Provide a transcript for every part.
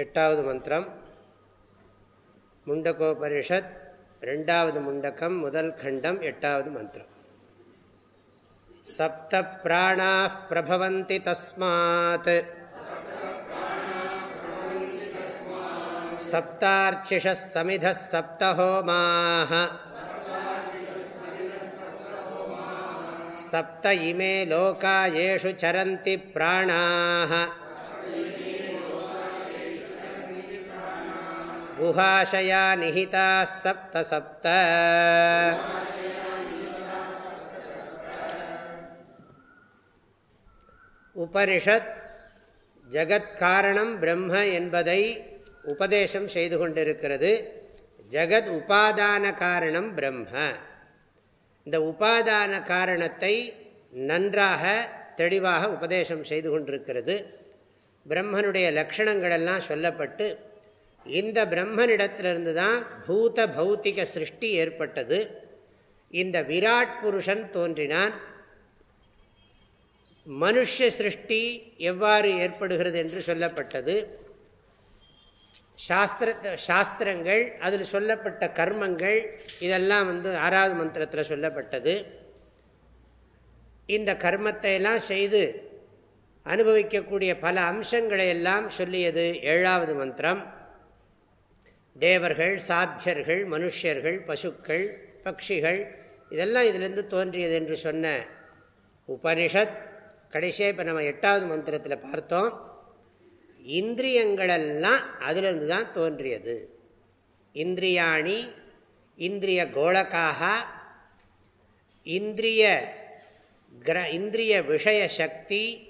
எட்டாவது மந்திரம். முண்டகோபனிஷத் ரெண்டாவது முண்டக்கம் முதல் கண்டம் எட்டாவது மந்திரம். சப்த பிராணா பிரபவந்தி தஸ்மாத். சப்தார்ச்சிஷ சமித சப்தஹோமாக சப்த இமே லோகா ஏஷு சரந்தி பிராணாக गुहाशया निहिताः सप्त सप्त உபனிஷத் ஜகத்காரணம் பிரம்ம என்பதை உபதேசம் செய்து கொண்டிருக்கிறது ஜகத் உபாதான காரணம் பிரம்ம இந்த உபாதான காரணத்தை நன்றாக தெளிவாக உபதேசம் செய்து கொண்டிருக்கிறது பிரம்மனுடைய லக்ஷணங்களெல்லாம் சொல்லப்பட்டு இந்த பிரம்மனிடத்திலிருந்து தான் பூத பௌத்திக சிருஷ்டி ஏற்பட்டது. இந்த விராட் புருஷன் தோன்றினான். மனுஷ சிருஷ்டி எவ்வாறு ஏற்படுகிறது என்று சொல்லப்பட்டது. சாஸ்திர சாஸ்திரங்கள் அதில் சொல்லப்பட்ட கர்மங்கள் இதெல்லாம் வந்து ஆறாவது மந்திரத்தில் சொல்லப்பட்டது. இந்த கர்மத்தை எல்லாம் செய்து அனுபவிக்கக்கூடிய பல அம்சங்களை எல்லாம் சொல்லியது ஏழாவது மந்திரம். தேவர்கள் சாத்தியர்கள் மனுஷர்கள் பசுக்கள் பக்ஷிகள் இதெல்லாம் இதிலிருந்து தோன்றியது என்று சொன்ன உபனிஷத். கடைசியாக இப்போ நம்ம எட்டாவது மந்திரத்தில் பார்த்தோம். இந்திரியங்களெல்லாம் அதிலிருந்து தான் தோன்றியது. இந்திரியாணி இந்திரிய கோலக்காக இந்திரிய கிர இந்திரிய விஷய சக்தி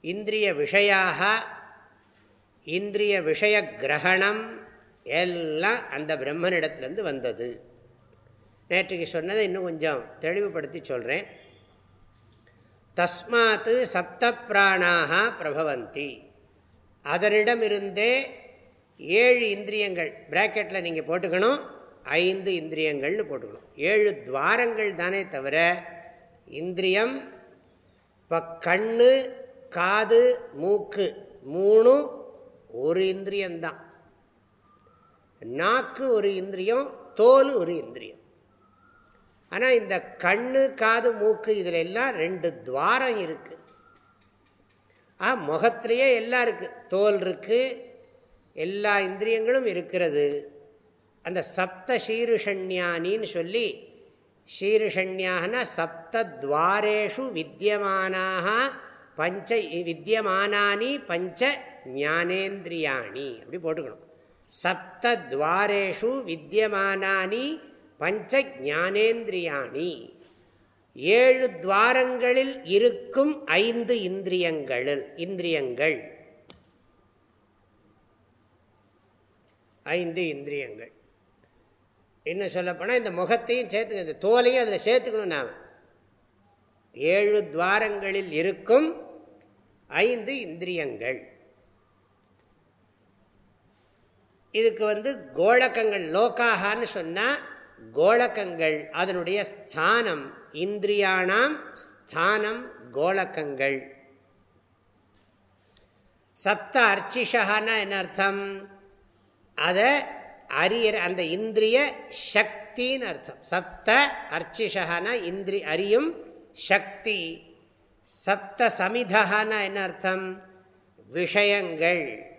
இந்திரிய விஷயாக இந்திரிய விஷய கிரகணம் எல்லாம் அந்த பிரம்மனிடத்துலேருந்து வந்தது. நேற்றுக்கு சொன்னதை இன்னும் கொஞ்சம் தெளிவுபடுத்தி சொல்கிறேன் தஸ்மாத்து சப்த பிராணாக பிரபவந்தி. அதனிடமிருந்தே ஏழு இந்திரியங்கள் பிராக்கெட்டில் நீங்கள் போட்டுக்கணும் ஐந்து இந்திரியங்கள்னு போட்டுக்கணும். ஏழு துவாரங்கள் தானே தவிர இந்திரியம் இப்போ கண்ணு காது மூக்கு மூணும் ஒரு இந்திரியம்தான். நாக்கு ஒரு இந்திரியம் தோல் ஒரு இந்திரியம். ஆனால் இந்த கண்ணு காது மூக்கு இதில் எல்லாம் ரெண்டு துவாரம் இருக்குது ஆ முகத்திலேயே எல்லாம் இருக்குது தோல் இருக்குது எல்லா இந்திரியங்களும் இருக்கிறது. அந்த சப்த சீருஷண்யானின்னு சொல்லி ஷீருஷண்யாகனா சப்த துவாரேஷு வித்தியமானாக பஞ்ச வித்தியமானானி பஞ்ச ஞானேந்திரியாணி. அப்படி போட்டுக்கணும். சப்தத்வாரேஷு வித்தியமானி பஞ்ச ஜானேந்திரியாணி ஏழு துவாரங்களில் இருக்கும் ஐந்து இந்திரியங்களில் இந்திரியங்கள். ஐந்து இந்திரியங்கள். என்ன சொல்லப்போனால் இந்த முகத்தையும் சேர்த்து இந்த தோலையும் அதில் சேர்த்துக்கணும் நாம். ஏழு துவாரங்களில் இருக்கும் ஐந்து இந்திரியங்கள். இதுக்கு வந்து கோழக்கங்கள் லோக்காகான்னு சொன்னால் கோழக்கங்கள் அதனுடைய ஸ்தானம் இந்திரியானாம் ஸ்தானம் கோலக்கங்கள் சப்த அர்ச்சிஷகான்னா என்ன அர்த்தம்? அதை அரியர் அந்த இந்திரிய சக்தின்னு அர்த்தம். சப்த அர்ச்சிஷானா இந்திரி அறியும் சக்தி. சப்த சமிதகான்னா என்ன அர்த்தம்? விஷயங்கள்.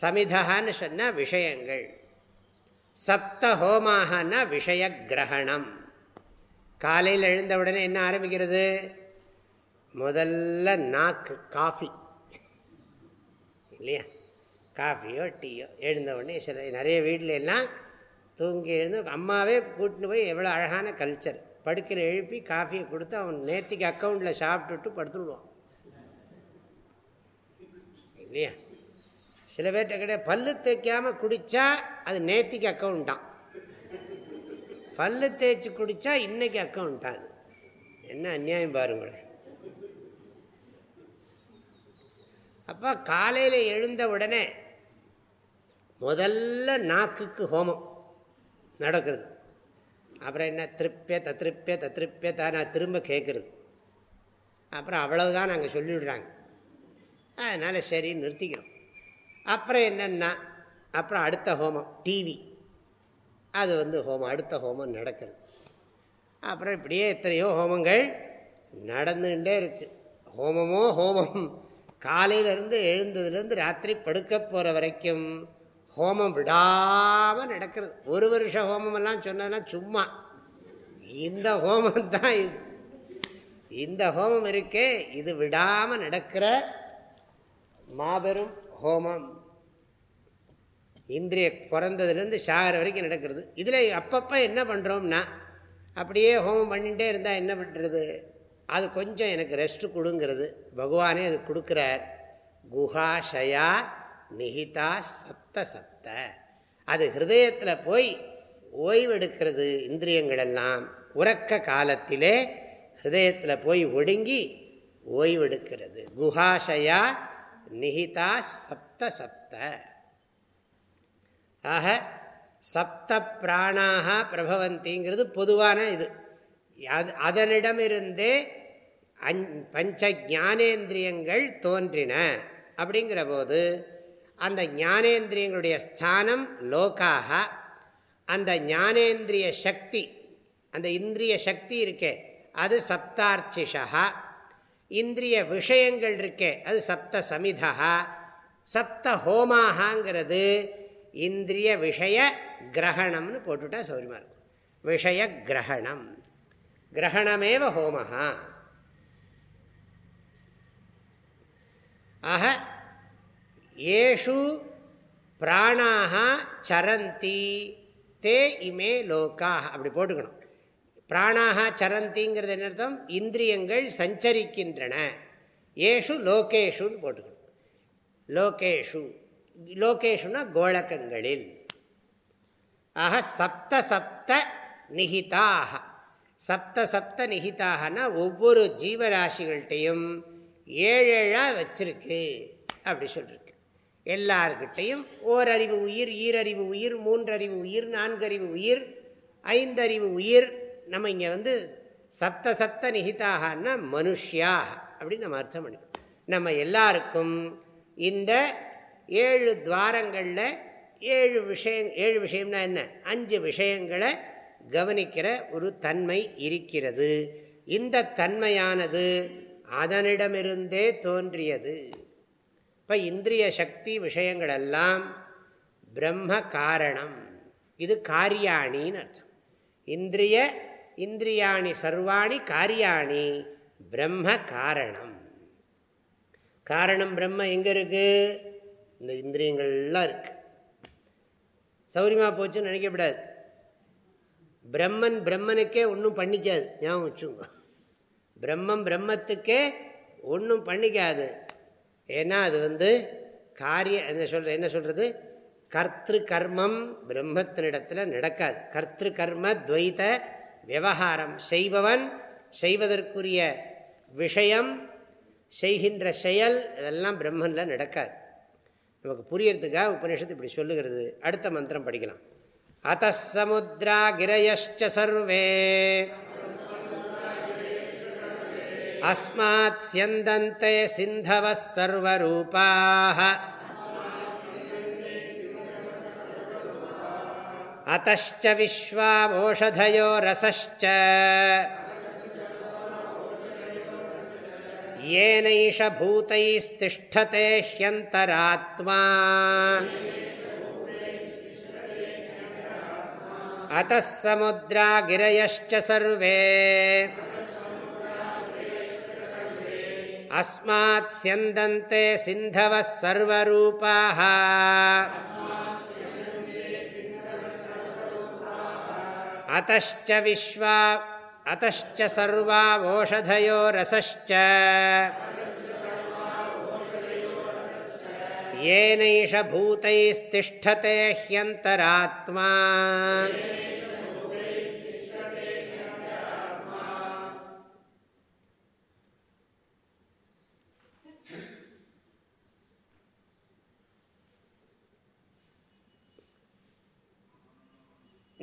சமிதகான்னு சொன்னால் விஷயங்கள். சப்த ஹோமாகனா விஷய கிரகணம் காலையில் எழுந்த உடனே என்ன ஆரம்பிக்கிறது? முதல்ல நாக்கு காஃபி. இல்லையா? காஃபியோ டீயோ எழுந்த உடனே சில நிறைய வீட்டில் எல்லாம் தூங்கி எழுந்து அம்மாவே கூட்டின்னு போய் எவ்வளோ அழகான கல்ச்சர். படுக்கையில் எழுப்பி காஃபியை கொடுத்து அவன் நேற்றுக்கு அக்கௌண்ட்டில் சாப்பிட்டுட்டு படுத்துடுவான் இல்லையா? சில பேர்கிட்ட கிடையாது பல்லு தேய்க்காமல் குடித்தா அது நேத்திக்கு அக்கௌண்ட்டான் பல்லு தேய்ச்சி குடித்தா இன்றைக்கி அக்கௌண்ட்டா அது? என்ன அந்நியாயம் பாருங்களேன் அப்போ காலையில் எழுந்த உடனே முதல்ல நாக்குக்கு ஹோமம் நடக்கிறது. அப்புறம் என்ன? திருப்பிய தத்திருப்பிய தத்திருப்பிய தான்? நான் திரும்ப கேட்குறது அப்புறம் அவ்வளவுதான் நாங்கள் சொல்லிவிடுறாங்க. அதனால் சரி நிறுத்திக்கிறோம். அப்புறம் என்னென்னா அப்புறம் அடுத்த ஹோமம் டிவி அது வந்து ஹோமம் அடுத்த ஹோமம் நடக்கிறது. அப்புறம் இப்படியே எத்தனையோ ஹோமங்கள் நடந்துகிட்டே இருக்கு. ஹோமமோ ஹோமம். காலையிலேருந்து எழுந்ததுலேருந்து ராத்திரி படுக்க போகிற வரைக்கும் ஹோமம் விடாமல் நடக்கிறது. ஒரு வருஷ ஹோமமெல்லாம் சொன்னதெல்லாம் சும்மா. இந்த ஹோமம் தான் இது. இந்த ஹோமம் இருக்கே இது விடாமல் நடக்கிற மாபெரும் ஹோமம். இந்திரிய பிறந்ததுலேருந்து சாகர வரைக்கும் நடக்கிறது. இதில் அப்பப்போ என்ன பண்ணுறோம்னா அப்படியே ஹோமம் பண்ணிகிட்டே இருந்தால் என்ன பண்ணுறது அது கொஞ்சம் எனக்கு ரெஸ்ட் கொடுங்கிறது. பகவானே அது கொடுக்குறார். குஹாஷயா நிகிதா சப்த சப்த. அது ஹிருதயத்தில் போய் ஓய்வெடுக்கிறது இந்திரியங்களெல்லாம். உறக்க காலத்திலே ஹிருதயத்தில் போய் ஒடுங்கி ஓய்வெடுக்கிறது. குஹாஷயா நிகிதா சப்த சப்த. ஆக சப்த பிராணாக பிரபவந்திங்கிறது பொதுவான இது. அதனிடமிருந்தே அஞ் பஞ்ச ஞானேந்திரியங்கள் தோன்றின. அப்படிங்கிற போது அந்த ஞானேந்திரியங்களுடைய ஸ்தானம் லோக்காக அந்த ஞானேந்திரிய சக்தி அந்த இந்திரிய சக்தி இருக்கே அது சப்தார்ச்சிஷா இந்திரிய விஷயங்கள் இருக்கே அது சப்த சமிதா சப்த ஹோமாகாங்கிறது இந்திரிய விஷய கிரகணம்னு போட்டுட்டா சௌரியமாக இருக்கும். விஷய கிரகணம். கிரகணமேவ ஹோமஹா. ஆக ஏஷு பிராணாக சரந்தி தே இமே லோக்காக அப்படி போட்டுக்கணும். பிராணாக சரந்திங்கிறது என்ன அர்த்தம்? இந்திரியங்கள் சஞ்சரிக்கின்றன. ஏஷு லோகேஷுன்னு போட்டுக்கணும். லோகேஷு. லோகேஷுனா கோழக்கங்களில் ஆக சப்த சப்த நிகிதாக சப்த சப்த நிகிதாகனா ஒவ்வொரு ஜீவராசிகள்கிட்டையும் ஏழேழாக வச்சிருக்கு அப்படி சொல்லிருக்கு. எல்லார்கிட்டையும் ஓரறிவு உயிர் ஈரறிவு உயிர் மூன்றறிவு உயிர் நான்கறிவு உயிர் ஐந்தறிவு உயிர் நம்ம இங்கே வந்து சப்த சப்த நிகிதாகனா மனுஷியா அப்படின்னு நம்ம அர்த்தம் பண்ணிக்கணும் நம்ம எல்லாருக்கும் இந்த ஏழு துவாரங்களில் ஏழு விஷயம் ஏழு விஷயம்னா என்ன? அஞ்சு விஷயங்களை கவனிக்கிற ஒரு தன்மை இருக்கிறது. இந்த தன்மையானது அதனிடமிருந்தே தோன்றியது. இப்போ இந்திரிய சக்தி விஷயங்களெல்லாம் பிரம்ம காரணம். இது காரியாணின்னு அர்த்தம். இந்திரிய இந்திரியாணி சர்வாணி காரியாணி பிரம்ம காரணம். காரணம் பிரம்ம எங்கே இருக்குது இந்த இந்திரியங்கள்லாம் இருக்கு. சௌரியமாக போச்சுன்னு நினைக்கப்படாது. பிரம்மன் பிரம்மனுக்கே ஒன்றும் பண்ணிக்காது. ஞாபகம் வச்சுங்க பிரம்மம் பிரம்மத்துக்கே ஒன்றும் பண்ணிக்காது. ஏன்னா அது வந்து காரிய என்ன சொல்ற என்ன சொல்கிறது கர்த்திரு கர்மம் பிரம்மத்தினிடத்தில் நடக்காது. கர்த்திரு கர்ம துவைத விவகாரம் செய்பவன் செய்வதற்குரிய விஷயம் செய்கின்ற செயல் இதெல்லாம் பிரம்மனில் நடக்காது. நமக்கு புரியறதுக்காக உபநிஷத்து இப்படி சொல்லுகிறது. அடுத்த மந்திரம் படிக்கலாம். அத்த சமுத்ரா கிரயச்ச சர்வே அஸ்மாத் சியந்தந்தே சிந்தவ சர்வரூபாக अतश्च विश्वामोषधयो रसश्च येनैष भूतैस्तिष्ठते ह्यन्तरात्मा अतः समुद्रा गिरयश्च सर्वे अस्मात् स्यन्दन्ते सिन्धवः सर्वरूपाः अतश्च विश्वा अतश्च सर्वावोषधयो रसश्च येनैष भूतैस्तिष्ठते ह्यन्तरात्मा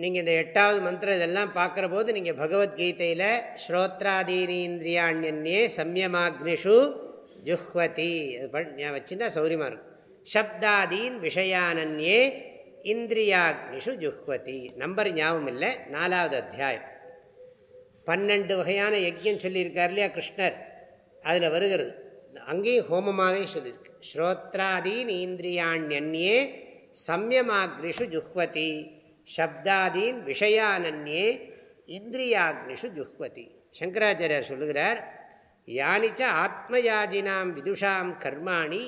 நீங்கள் இந்த எட்டாவது மந்திரம் இதெல்லாம் பார்க்குற போது நீங்கள் பகவத்கீதையில் ஸ்ரோத்ராதீனீந்திரியாண்யே சம்யமாக்னிஷு ஜுஹ்வதி. அது வச்சுன்னா சௌரியமாக இருக்கும். சப்தாதீன் விஷயானன்யே இந்திரியாக்னிஷு ஜுஹ்வதி. நம்பர் ஞாபகம் இல்லை. நாலாவது அத்தியாயம். பன்னெண்டு வகையான யஜ்யம் சொல்லியிருக்கார் இல்லையா கிருஷ்ணர்? அதில் வருகிறது. அங்கேயும் ஹோமமாகவே சொல்லியிருக்கு. ஸ்ரோத்ராதீன் இந்திரியாண்யே சம்யமாக்னிஷு ஜுஹ்வதி. சப்தாதீன் விஷயானன்யே இந்திரியாக்னிஷு ஜுஹ்வதி. சங்கராச்சாரியார் சொல்லுகிறார் யானிச்ச ஆத்மயாஜினாம் விதுஷாம் கர்மாணி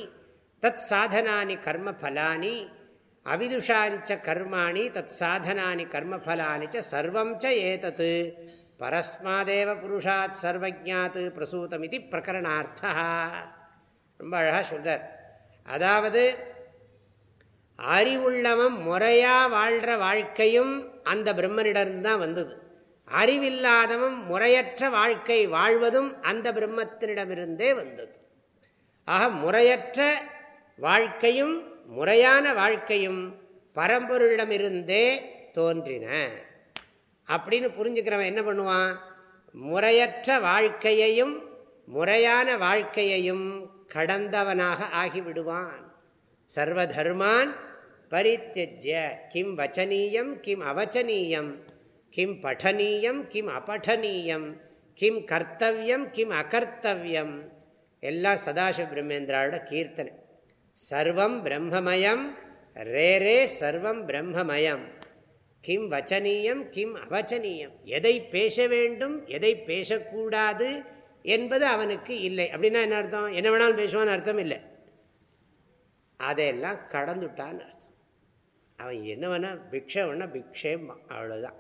தத் சாதனானி கர்ம பலானி அவிதுஷாஞ்ச கர்மாணி தத் சாதனானி கர்ம பலானி ச சர்வம் ச ஏதத் பரஸ்மாதேவ புருஷாத் சர்வஜாத் பிரசூதம் இது பிரகரணார்த்தா ரொம்ப அழகாக சொல்கிறார் அதாவது அறிவுள்ளவன் முறையாக வாழ்கிற வாழ்க்கையும் அந்த பிரம்மனிடருந்து தான் வந்தது. அறிவில்லாதவன் முறையற்ற வாழ்க்கை வாழ்வதும் அந்த பிரம்மத்தினிடமிருந்தே வந்தது. ஆக முறையற்ற வாழ்க்கையும் முறையான வாழ்க்கையும் பரம்பொருளிடமிருந்தே தோன்றின. அப்படின்னு புரிஞ்சுக்கிறவன் என்ன பண்ணுவான்? முறையற்ற வாழ்க்கையையும் முறையான வாழ்க்கையையும் கடந்தவனாக ஆகிவிடுவான். சர்வதர்மான் பரித்தியஜ்ய கிம் வச்சனீயம் கிம் அவச்சனீயம் கிம் பఠனீயம் கிம் அபடனீயம் கிம் கர்த்தவியம் கிம் அகர்த்தவியம் எல்லாம் சதாசிவ பிரம்மேந்திராவோட கீர்த்தனை சர்வம் பிரம்மமயம் ரே ரே சர்வம் பிரம்மமயம் கிம் வச்சனீயம் கிம் அவச்சனீயம் எதை பேச வேண்டும் எதை பேசக்கூடாது என்பது அவனுக்கு இல்லை. அப்படின்னா என்ன அர்த்தம்? என்ன வேணாலும் பேசுவான்னு அர்த்தம் இல்லை. அதையெல்லாம் கடந்துட்டான்னு அர்த்தம். அவன் என்ன வேணால் பிக்ஷை வேணால் பிக்ஷேம்மா அவ்வளோதான்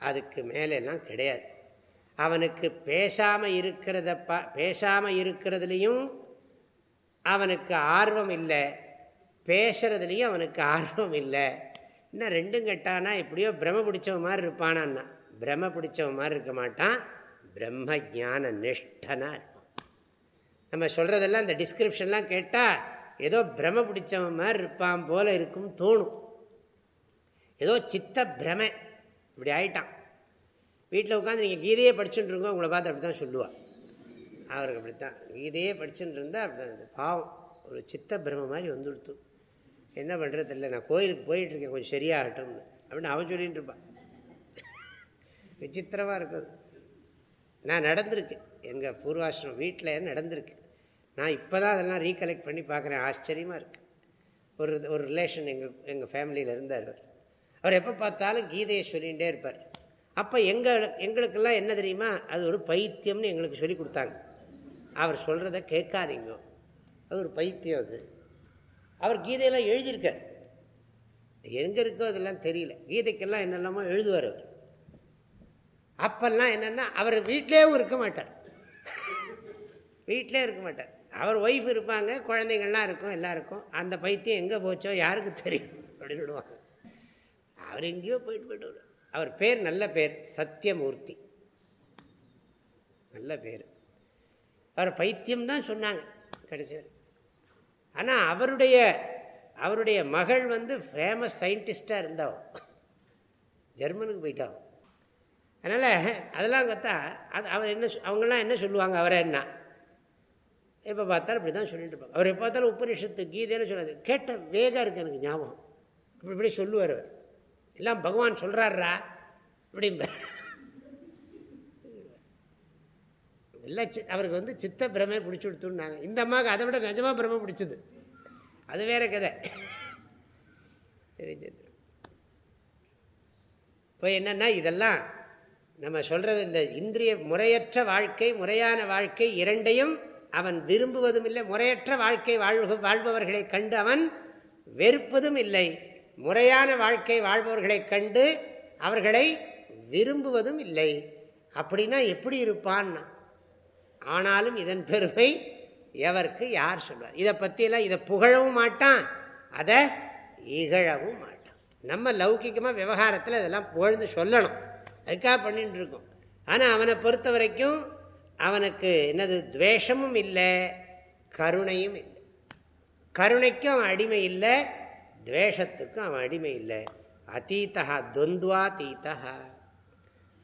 அதுக்கு மேலெல்லாம் கிடையாது. அவனுக்கு பேசாமல் இருக்கிறத ப பேசாமல் இருக்கிறதுலையும் அவனுக்கு ஆர்வம் இல்லை. பேசுறதுலேயும் அவனுக்கு ஆர்வம் இல்லை. இன்னும் ரெண்டும் கெட்டானா எப்படியோ பிரம பிடிச்சவன் மாதிரி இருப்பானான்னா. பிரம பிடிச்சவன் மாதிரி இருக்க மாட்டான். பிரம்ம ஜான நிஷ்டனாக இருப்பான். நம்ம சொல்கிறதெல்லாம் இந்த டிஸ்கிரிப்ஷன்லாம் கேட்டால் ஏதோ பிரம பிடிச்சவன் மாதிரி இருப்பான் போல இருக்கும் தோணும். ஏதோ சித்த பிரமை. இப்படி ஆயிட்டான். வீட்டில் உட்காந்து நீங்கள் கீதையே படிச்சுட்டு இருக்கோம் உங்களை பார்த்து அப்படி தான் சொல்லுவாள் அவருக்கு அப்படித்தான். கீதையே படிச்சுட்டு இருந்தால் அப்படிதான் பாவம். ஒரு சித்த பிரம மாதிரி வந்துடுத்து. என்ன பண்ணுறது இல்லை நான் கோயிலுக்கு போயிட்டுருக்கேன் கொஞ்சம் சரியாகட்டும்னு. அப்படின்னு அவன் சொல்லிகிட்டு இருப்பான். விசித்திரமாக இருக்குது நான் நடந்திருக்கு எங்கள் பூர்வாசிரம் வீட்டில் நடந்திருக்கு. நான் இப்போ தான் அதெல்லாம் ரீகலெக்ட் பண்ணி பார்க்குறேன். ஆச்சரியமாக இருக்குது ஒரு ஒரு ரிலேஷன் எங்கள் எங்கள் ஃபேமிலியில் இருந்தார் அவர். அவர் எப்போ பார்த்தாலும் கீதையை சொல்லிகிட்டே இருப்பார். அப்போ எங்கள் எங்களுக்கெல்லாம் என்ன தெரியுமா? அது ஒரு பைத்தியம்னு எங்களுக்கு சொல்லி கொடுத்தாங்க. அவர் சொல்கிறத கேட்காதீங்க. அது ஒரு பைத்தியம் அது. அவர் கீதையெல்லாம் எழுதியிருக்கார். எங்கே இருக்கோ அதெல்லாம் தெரியல. கீதைக்கெல்லாம் என்னெல்லாமோ எழுதுவார் அவர். அப்பெல்லாம் என்னென்னா அவர் வீட்டிலேயும் இருக்க மாட்டார். வீட்டிலே இருக்க மாட்டார். அவர் ஒய்ஃப் இருப்பாங்க குழந்தைங்கள்லாம் இருக்கும் எல்லாருக்கும். அந்த பைத்தியம் எங்கே போச்சோ யாருக்கு தெரியும் அப்படின்னு விடுவாங்க அவர் எங்கேயோ போயிட்டு போயிட்டு அவர் பேர் நல்ல பேர் சத்தியமூர்த்தி நல்ல பேர். அவர் பைத்தியம் தான் சொன்னாங்க கடைசி ஆனால் அவருடைய அவருடைய மகள் வந்து ஃபேமஸ் சயின்டிஸ்டாக இருந்தாவோ. ஜெர்மனுக்கு போயிட்டாவும் அதனால் அதெல்லாம் பார்த்தா அது அவர் என்ன அவங்கெல்லாம் என்ன சொல்லுவாங்க அவரை என்ன? எப்போ பார்த்தாலும் இப்படி தான் சொல்லிட்டு இருப்பாங்க. அவர் எப்போ பார்த்தாலும் உபனிஷத்து கீதைன்னு சொல்லாது கேட்ட வேகம் இருக்குது எனக்கு ஞாபகம். இப்படி இப்படி சொல்லுவார் அவர். எல்லாம் பகவான் சொல்கிறாரா அப்படிம்பார். எல்லாம் சி அவருக்கு வந்து சித்த பிரமை பிடிச்சி கொடுத்துன்னாங்க இந்த அம்மாவுக்கு அதை விட நிஜமாக பிரமை பிடிச்சது. அது வேற கதை. இப்போ என்னென்னா இதெல்லாம் நம்ம சொல்கிறது இந்த இந்திரிய முறையற்ற வாழ்க்கை முறையான வாழ்க்கை இரண்டையும் அவன் விரும்புவதும் இல்லை முறையற்ற வாழ்க்கை வாழ்வு வாழ்பவர்களை கண்டு அவன் வெறுப்பதும் இல்லை முறையான வாழ்க்கை வாழ்பவர்களை கண்டு அவர்களை விரும்புவதும் இல்லை அப்படின்னா எப்படி இருப்பான்னா ஆனாலும் இதன் பெருமை எவருக்கு? யார் சொல்வார்? இதை பற்றியெல்லாம் இதை புகழவும் மாட்டான் அதை இகழவும் மாட்டான். நம்ம லௌகிகமாக விவகாரத்தில் இதெல்லாம் புகழ்ந்து சொல்லணும். அதுக்காக பண்ணிட்டு இருக்கோம். ஆனால் அவனை பொறுத்த வரைக்கும் அவனுக்கு என்னது துவேஷமும் இல்லை கருணையும் இல்லை. கருணைக்கும் அவன் அடிமை இல்லை துவேஷத்துக்கும் அவன் அடிமை இல்லை. அதீதா துவந்துவா தீதா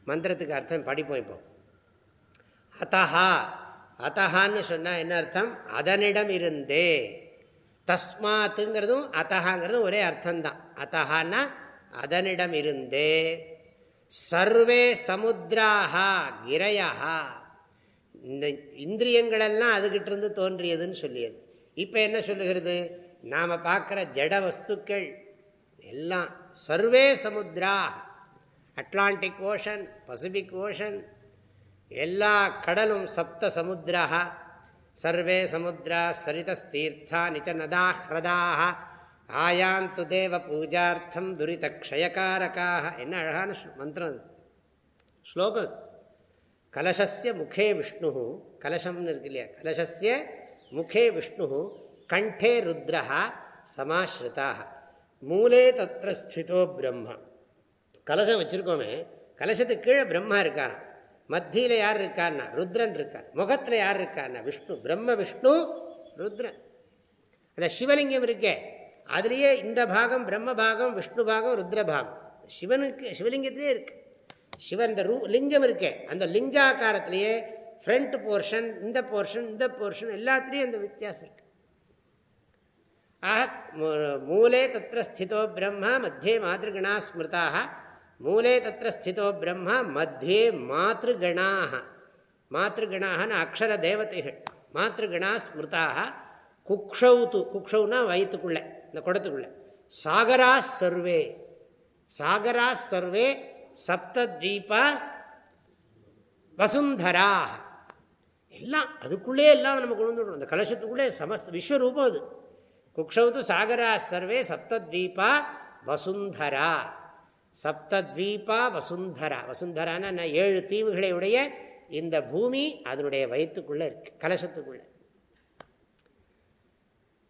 மந்திரத்துக்கு அர்த்தம் படிப்போம் இப்போ. அத்தஹா அத்தஹான்னு சொன்னால் என்ன அர்த்தம்? அதனிடம் இருந்தே. தஸ்மாத்துங்கிறதும் அத்தகாங்கிறதும் ஒரே அர்த்தம்தான். அத்தஹான்னா அதனிடம் இருந்தே. சர்வே சமுத்திராகா கிரையா இந்த இந்திரியங்களெல்லாம் அதுகிட்ட இருந்து தோன்றியதுன்னு சொல்லியது. இப்போ என்ன சொல்லுகிறது? நாம் பார்க்குற ஜட வஸ்துக்கள் எல்லாம் சர்வே சமுத்திரா அட்லாண்டிக் ஓஷன் பசிபிக் ஓஷன் எல்லா கடலும் சப்த சமுத்திரா சர்வே சமுத்திரா சரிதஸ்தீர்த்தா நிச்ச நதா ஹிரதாக ஆயாந்து தேவ பூஜார்த்தம் துரித க்ஷயக்காரக்காக என்ன அழகான மந்திரம் அது. ஸ்லோகம் கலசஸ்ய முகே விஷ்ணு கலசம்னு இருக்கு இல்லையா? கலசஸ்ய முகே விஷ்ணு கண்டே ருத்ரஹா சமாஸ்ருதாக மூலே தத்திர ஸ்திதோ பிரம்மா. கலசம் வச்சுருக்கோமே கலசத்துக்கு கீழே பிரம்மா இருக்காராம். மத்தியில் யார் இருக்கார்னா? ருத்ரன் இருக்கார். முகத்தில் யார் இருக்கார்னா? விஷ்ணு. பிரம்ம விஷ்ணு ருத்ரன். அந்த சிவலிங்கம் இருக்கே அதுலேயே இந்த பாகம் பிரம்ம பாகம் விஷ்ணு பாகம் ருத்ர பாகம். சிவனுக்கு சிவலிங்கத்திலே இருக்குது சிவன் இந்த ரூ லிங்கம் இருக்கே அந்த லிங்காக்காரத்திலேயே ஃப்ரண்ட் போர்ஷன் இந்த போர்ஷன் இந்த போர்ஷன் எல்லாத்துலேயும் அந்த வித்தியாசம் இருக்கு ஆக மூலே தத்திர ஸ்திதோ பிரம்ம மத்தியே மாதிருகணா ஸ்மிருதாக மூலே தத்திர ஸ்திதோ பிரம்ம மத்தியே மாத்திருகணாக மாத்திருகணாகனு அக்ஷர தேவதைகள் மாத்திருகணா ஸ்மிருதாக குக்ஷௌத்து குக்ஷௌனா வயிற்றுக்குள்ளே இந்த குடத்துக்குள்ளே சாகரா சர்வே சாகரா சர்வே சப்தீபா வசுந்தரா எல்லாம் அதுக்குள்ளே எல்லாம் நம்ம கொண்டு வந்துடணும். அந்த கலசத்துக்குள்ளே சமஸ்த விஸ்வரூபம் அது. குக்ஷௌத்து சாகரா சர்வே சப்தத்வீபா வசுந்தரா. சப்தத்வீபா வசுந்தரா. வசுந்தரான ஏழு தீவுகளையுடைய இந்த பூமி அதனுடைய வயிற்றுக்குள்ளே இருக்கு கலசத்துக்குள்ளே.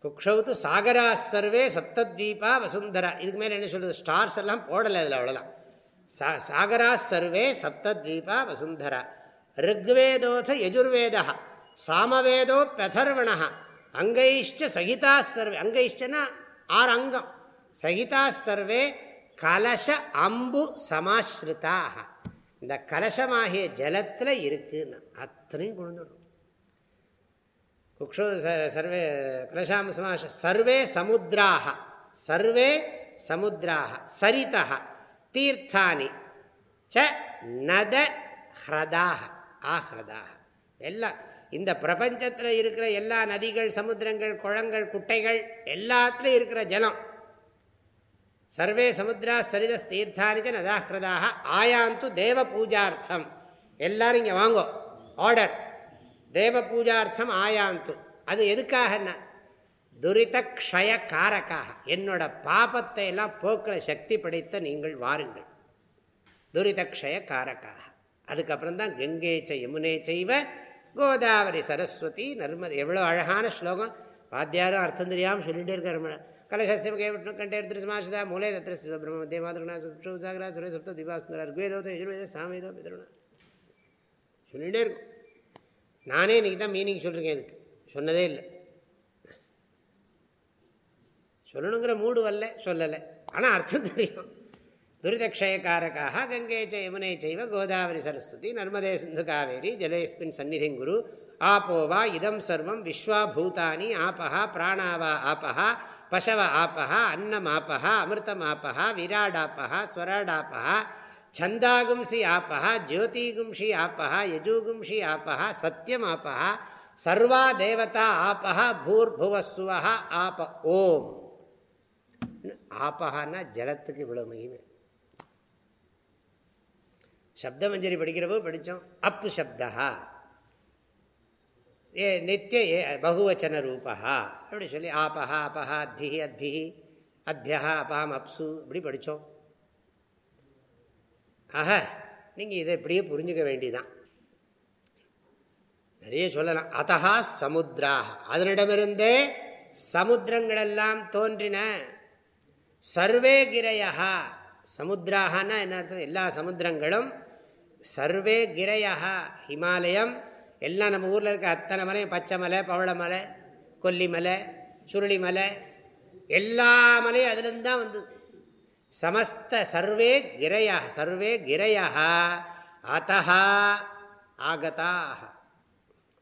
குக்ஷவுத்து சாகரா சர்வே சப்தத்வீபா வசுந்தரா. இதுக்கு மேலே என்ன சொல்கிறது ஸ்டார்ஸ் எல்லாம் போடலை அதில் அவ்வளோதான். சா சாகரா சர்வே சப்தத்வீபா வசுந்தரா. ரிக்வேதோத யஜுர்வேதா சாமவேதோ பிரதர்வண அங்கைஷ்ட சகிதா சர்வே அங்கைஷ்டனா ஆறு அங்கம் சகிதா சர்வே கலச அம்பு சமாஸ்ருதாக இந்த கலசமாகிய ஜலத்தில் இருக்குன்னு அத்தனையும் கொண்டுடும் குக்ஷோ சர்வே கலசாம் சமாஷ சர்வே சமுத்ராக சர்வே சமுத்ராக சரிதா தீர்த்தானி. ச நத ஹ்ரதாக ஆஹ்ரதாக எல்லாம் இந்த பிரபஞ்சத்தில் இருக்கிற எல்லா நதிகள் சமுத்திரங்கள் குளங்கள் குட்டைகள் எல்லாத்துலேயும் இருக்கிற ஜலம். சர்வே சமுத்திரா சரிதஸ் தீர்த்தானிச்ச நதாகிருதாக ஆயாந்து தேவ பூஜார்த்தம். எல்லாரும் இங்கே வாங்கோ ஆர்டர். தேவ பூஜார்த்தம் ஆயாந்து. அது எதுக்காகன்னா துரித க்ஷய காரக்காக என்னோட பாபத்தை எல்லாம் போக்குற சக்தி படைத்த நீங்கள் வாருங்கள். துரித க்ஷய காரக்காக அதுக்கப்புறம் தான் கங்கை யமுனே செய்வ கோதாவரி சரஸ்வதி நர்மதி. எவ்வளோ அழகான ஸ்லோகம். வாத்தியாரும் அர்த்தம் தெரியாமல் சொல்லிகிட்டே இருக்காரு கலசசியம் கேவிஷ்ணு கண்டே திருமாசுதா மூலே தத்திர பிரம்ம மத்திய மாதிருணா சுஷாகரா சுரே சப்த திவாசுந்தரா ருக்வேதோ யஜுர்வேத சாமேதோ பிதருணா. சொல்லிகிட்டே இருக்கும். நானே இன்றைக்கி தான் மீனிங் சொல்கிறேன் இதுக்கு. சொன்னதே இல்லை. சொல்லணுங்கிற மூடு வரல சொல்லலை. ஆனால் அர்த்தம் தெரியும். துரிதக்ஷயக்காரக்காக கங்கே ச யமுனை செய்வ கோதாவரி சரஸ்வதி நர்மதே சிந்து காவேரி ஜலேஸ்மின் சந்நிதிங்குரு ஆபோவா இதம் சர்வம் விஸ்வாபூதானி ஆபஹா பிராணாவா ஆபஹா பசவ ஆபஹா அன்னம் ஆபஹா அமிர்தம் ஆபஹா விராடாபஹா ஸ்வராடாபஹா சந்தாகும்சி ஆபஹா ஜோதிகும்ஷி ஆபஹா யஜூகும்ஷி ஆபஹா சத்தியம் ஆபஹா சர்வா தேவதா ஆபஹா பூர்புவஸ்வா ஆப ஓம். ஆப்பகான்னா ஜலத்துக்கு இவ்வளோ மகிமை சப்தமஞ்சரி படிக்கிறப்போ படித்தோம் அப்பு சப்தா ஏ நித்திய ஏ பகுவச்சன ரூபா அப்படி சொல்லி ஆபஹா அபஹா அத்பிஹி அத்பிஹி அத்யா அபாம் அப்சு இப்படி படித்தோம். ஆக நீங்கள் இதை இப்படியே புரிஞ்சுக்க வேண்டிதான். நிறைய சொல்லலாம். அத்தகா சமுத்திராக அதனிடமிருந்தே சமுத்திரங்களெல்லாம் தோன்றின. சர்வே கிரையா சமுத்திராகனா என்ன அர்த்தம்? எல்லா சமுத்திரங்களும் சர்வே கிரையா ஹிமாலயம் எல்லாம் நம்ம ஊரில் இருக்க அத்தனை மலையும் பச்சை மலை பவளமலை கொல்லிமலை சுருளிமலை எல்லா மலையும் அதுலேருந்து தான் வந்தது. சமஸ்த சர்வே கிரையா சர்வே கிரையா அத்தா ஆகதாக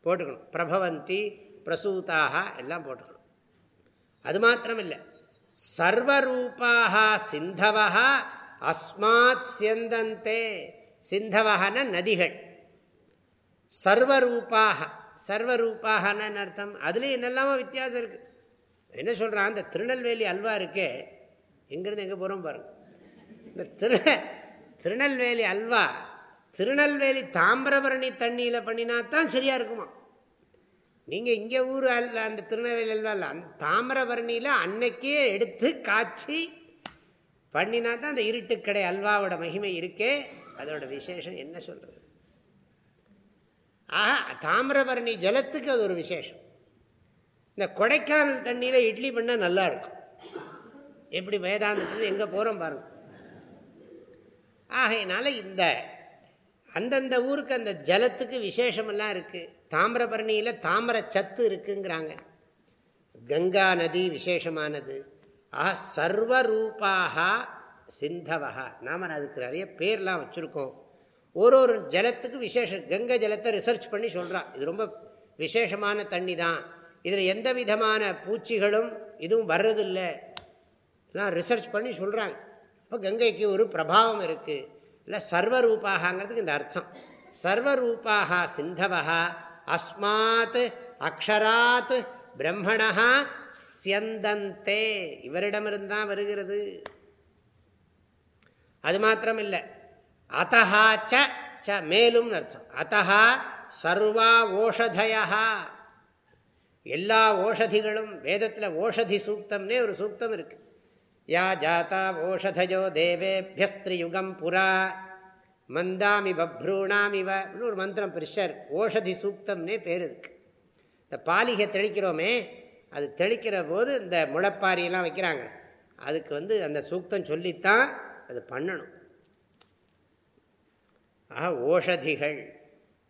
போட்டுக்கணும். பிரபவந்தி பிரசூதாக எல்லாம் போட்டுக்கணும். அது மாத்திரம் இல்லை சர்வரூபாக சிந்தவா அஸ்மாத் சியந்தந்தே. சிந்தவகன நதிகள். சர்வரூபாக சர்வரூபாகனு அர்த்தம். அதுலேயும் என்னெல்லாமோ வித்தியாசம் இருக்குது என்ன சொல்கிறான் அந்த திருநெல்வேலி அல்வா இருக்கே. எங்கேருந்து எங்கே போகிறோம் பாருங்க. இந்த திரு திருநெல்வேலி அல்வா திருநெல்வேலி தாமிரபரணி தண்ணியில் பண்ணினா தான் சரியாக இருக்குமா? நீங்கள் இங்கே ஊர் அல்ல அந்த திருநெல்வேலி அல்வா இல்லை அந்த தாமிரபரணியில் அன்னைக்கே எடுத்து காய்ச்சி பண்ணினா தான் அந்த இருட்டுக்கடை அல்வாவோட மகிமை இருக்கே. அதோட விசேஷம் என்ன சொல்கிறது ஆஹா தாமிரபரணி ஜலத்துக்கு அது ஒரு விசேஷம். இந்த கொடைக்கானல் தண்ணியில் இட்லி பண்ணால் நல்லாயிருக்கும் எப்படி வேதாந்தத்துக்கு எங்கே போகிறோம் பாருங்கள் ஆகையினால இந்த அந்தந்த ஊருக்கு அந்த ஜலத்துக்கு விசேஷமெல்லாம் இருக்குது தாமிரபரணியில் தாமிர சத்து இருக்குங்கிறாங்க. கங்கா நதி விசேஷமானது. ஆ சர்வரூபாக சிந்தவகா நாம் அதுக்கு நிறைய பேர்லாம் வச்சுருக்கோம். ஒரு ஒரு ஜலத்துக்கு விசேஷம் கங்கை ஜலத்தை ரிசர்ச் பண்ணி சொல்கிறான் இது ரொம்ப விசேஷமான தண்ணி தான். இதில் எந்த விதமான பூச்சிகளும் இதுவும் வர்றதில்லை. எல்லாம் ரிசர்ச் பண்ணி சொல்கிறாங்க இப்போ கங்கைக்கு ஒரு பிரபாவம் இருக்குது இல்லை சர்வரூபாகங்கிறதுக்கு இந்த அர்த்தம். சர்வரூபாக சிந்தவா அஸ்மாத் அக்ஷராத் பிரம்மணா சியந்தந்தே இவரிடமிருந்தான் வருகிறது. அது மாத்திரம் இல்லை அத்தஹா ச மேலும் அர்த்தம். அத்தஹா சர்வா ஓஷதயா எல்லா ஓஷதிகளும் வேதத்தில் ஓஷதி சூக்தம்னே ஒரு சூக்தம் இருக்கு. யா ஜாத்தா ஓஷதயோ தேவேபியஸ்திரியுகம் புறா மந்தாமி பப்ரூணாமிவ ஒரு மந்திரம் பிரிஷர் ஓஷதி சூக்தம்னே பேர் இருக்கு. இந்த பாலிகை தெளிக்கிறோமே அது தெளிக்கிற போது இந்த முளைப்பாரியெல்லாம் வைக்கிறாங்க. அதுக்கு வந்து அந்த சூக்தம் சொல்லித்தான் அது பண்ணணும். ஆக ஓஷதிகள்.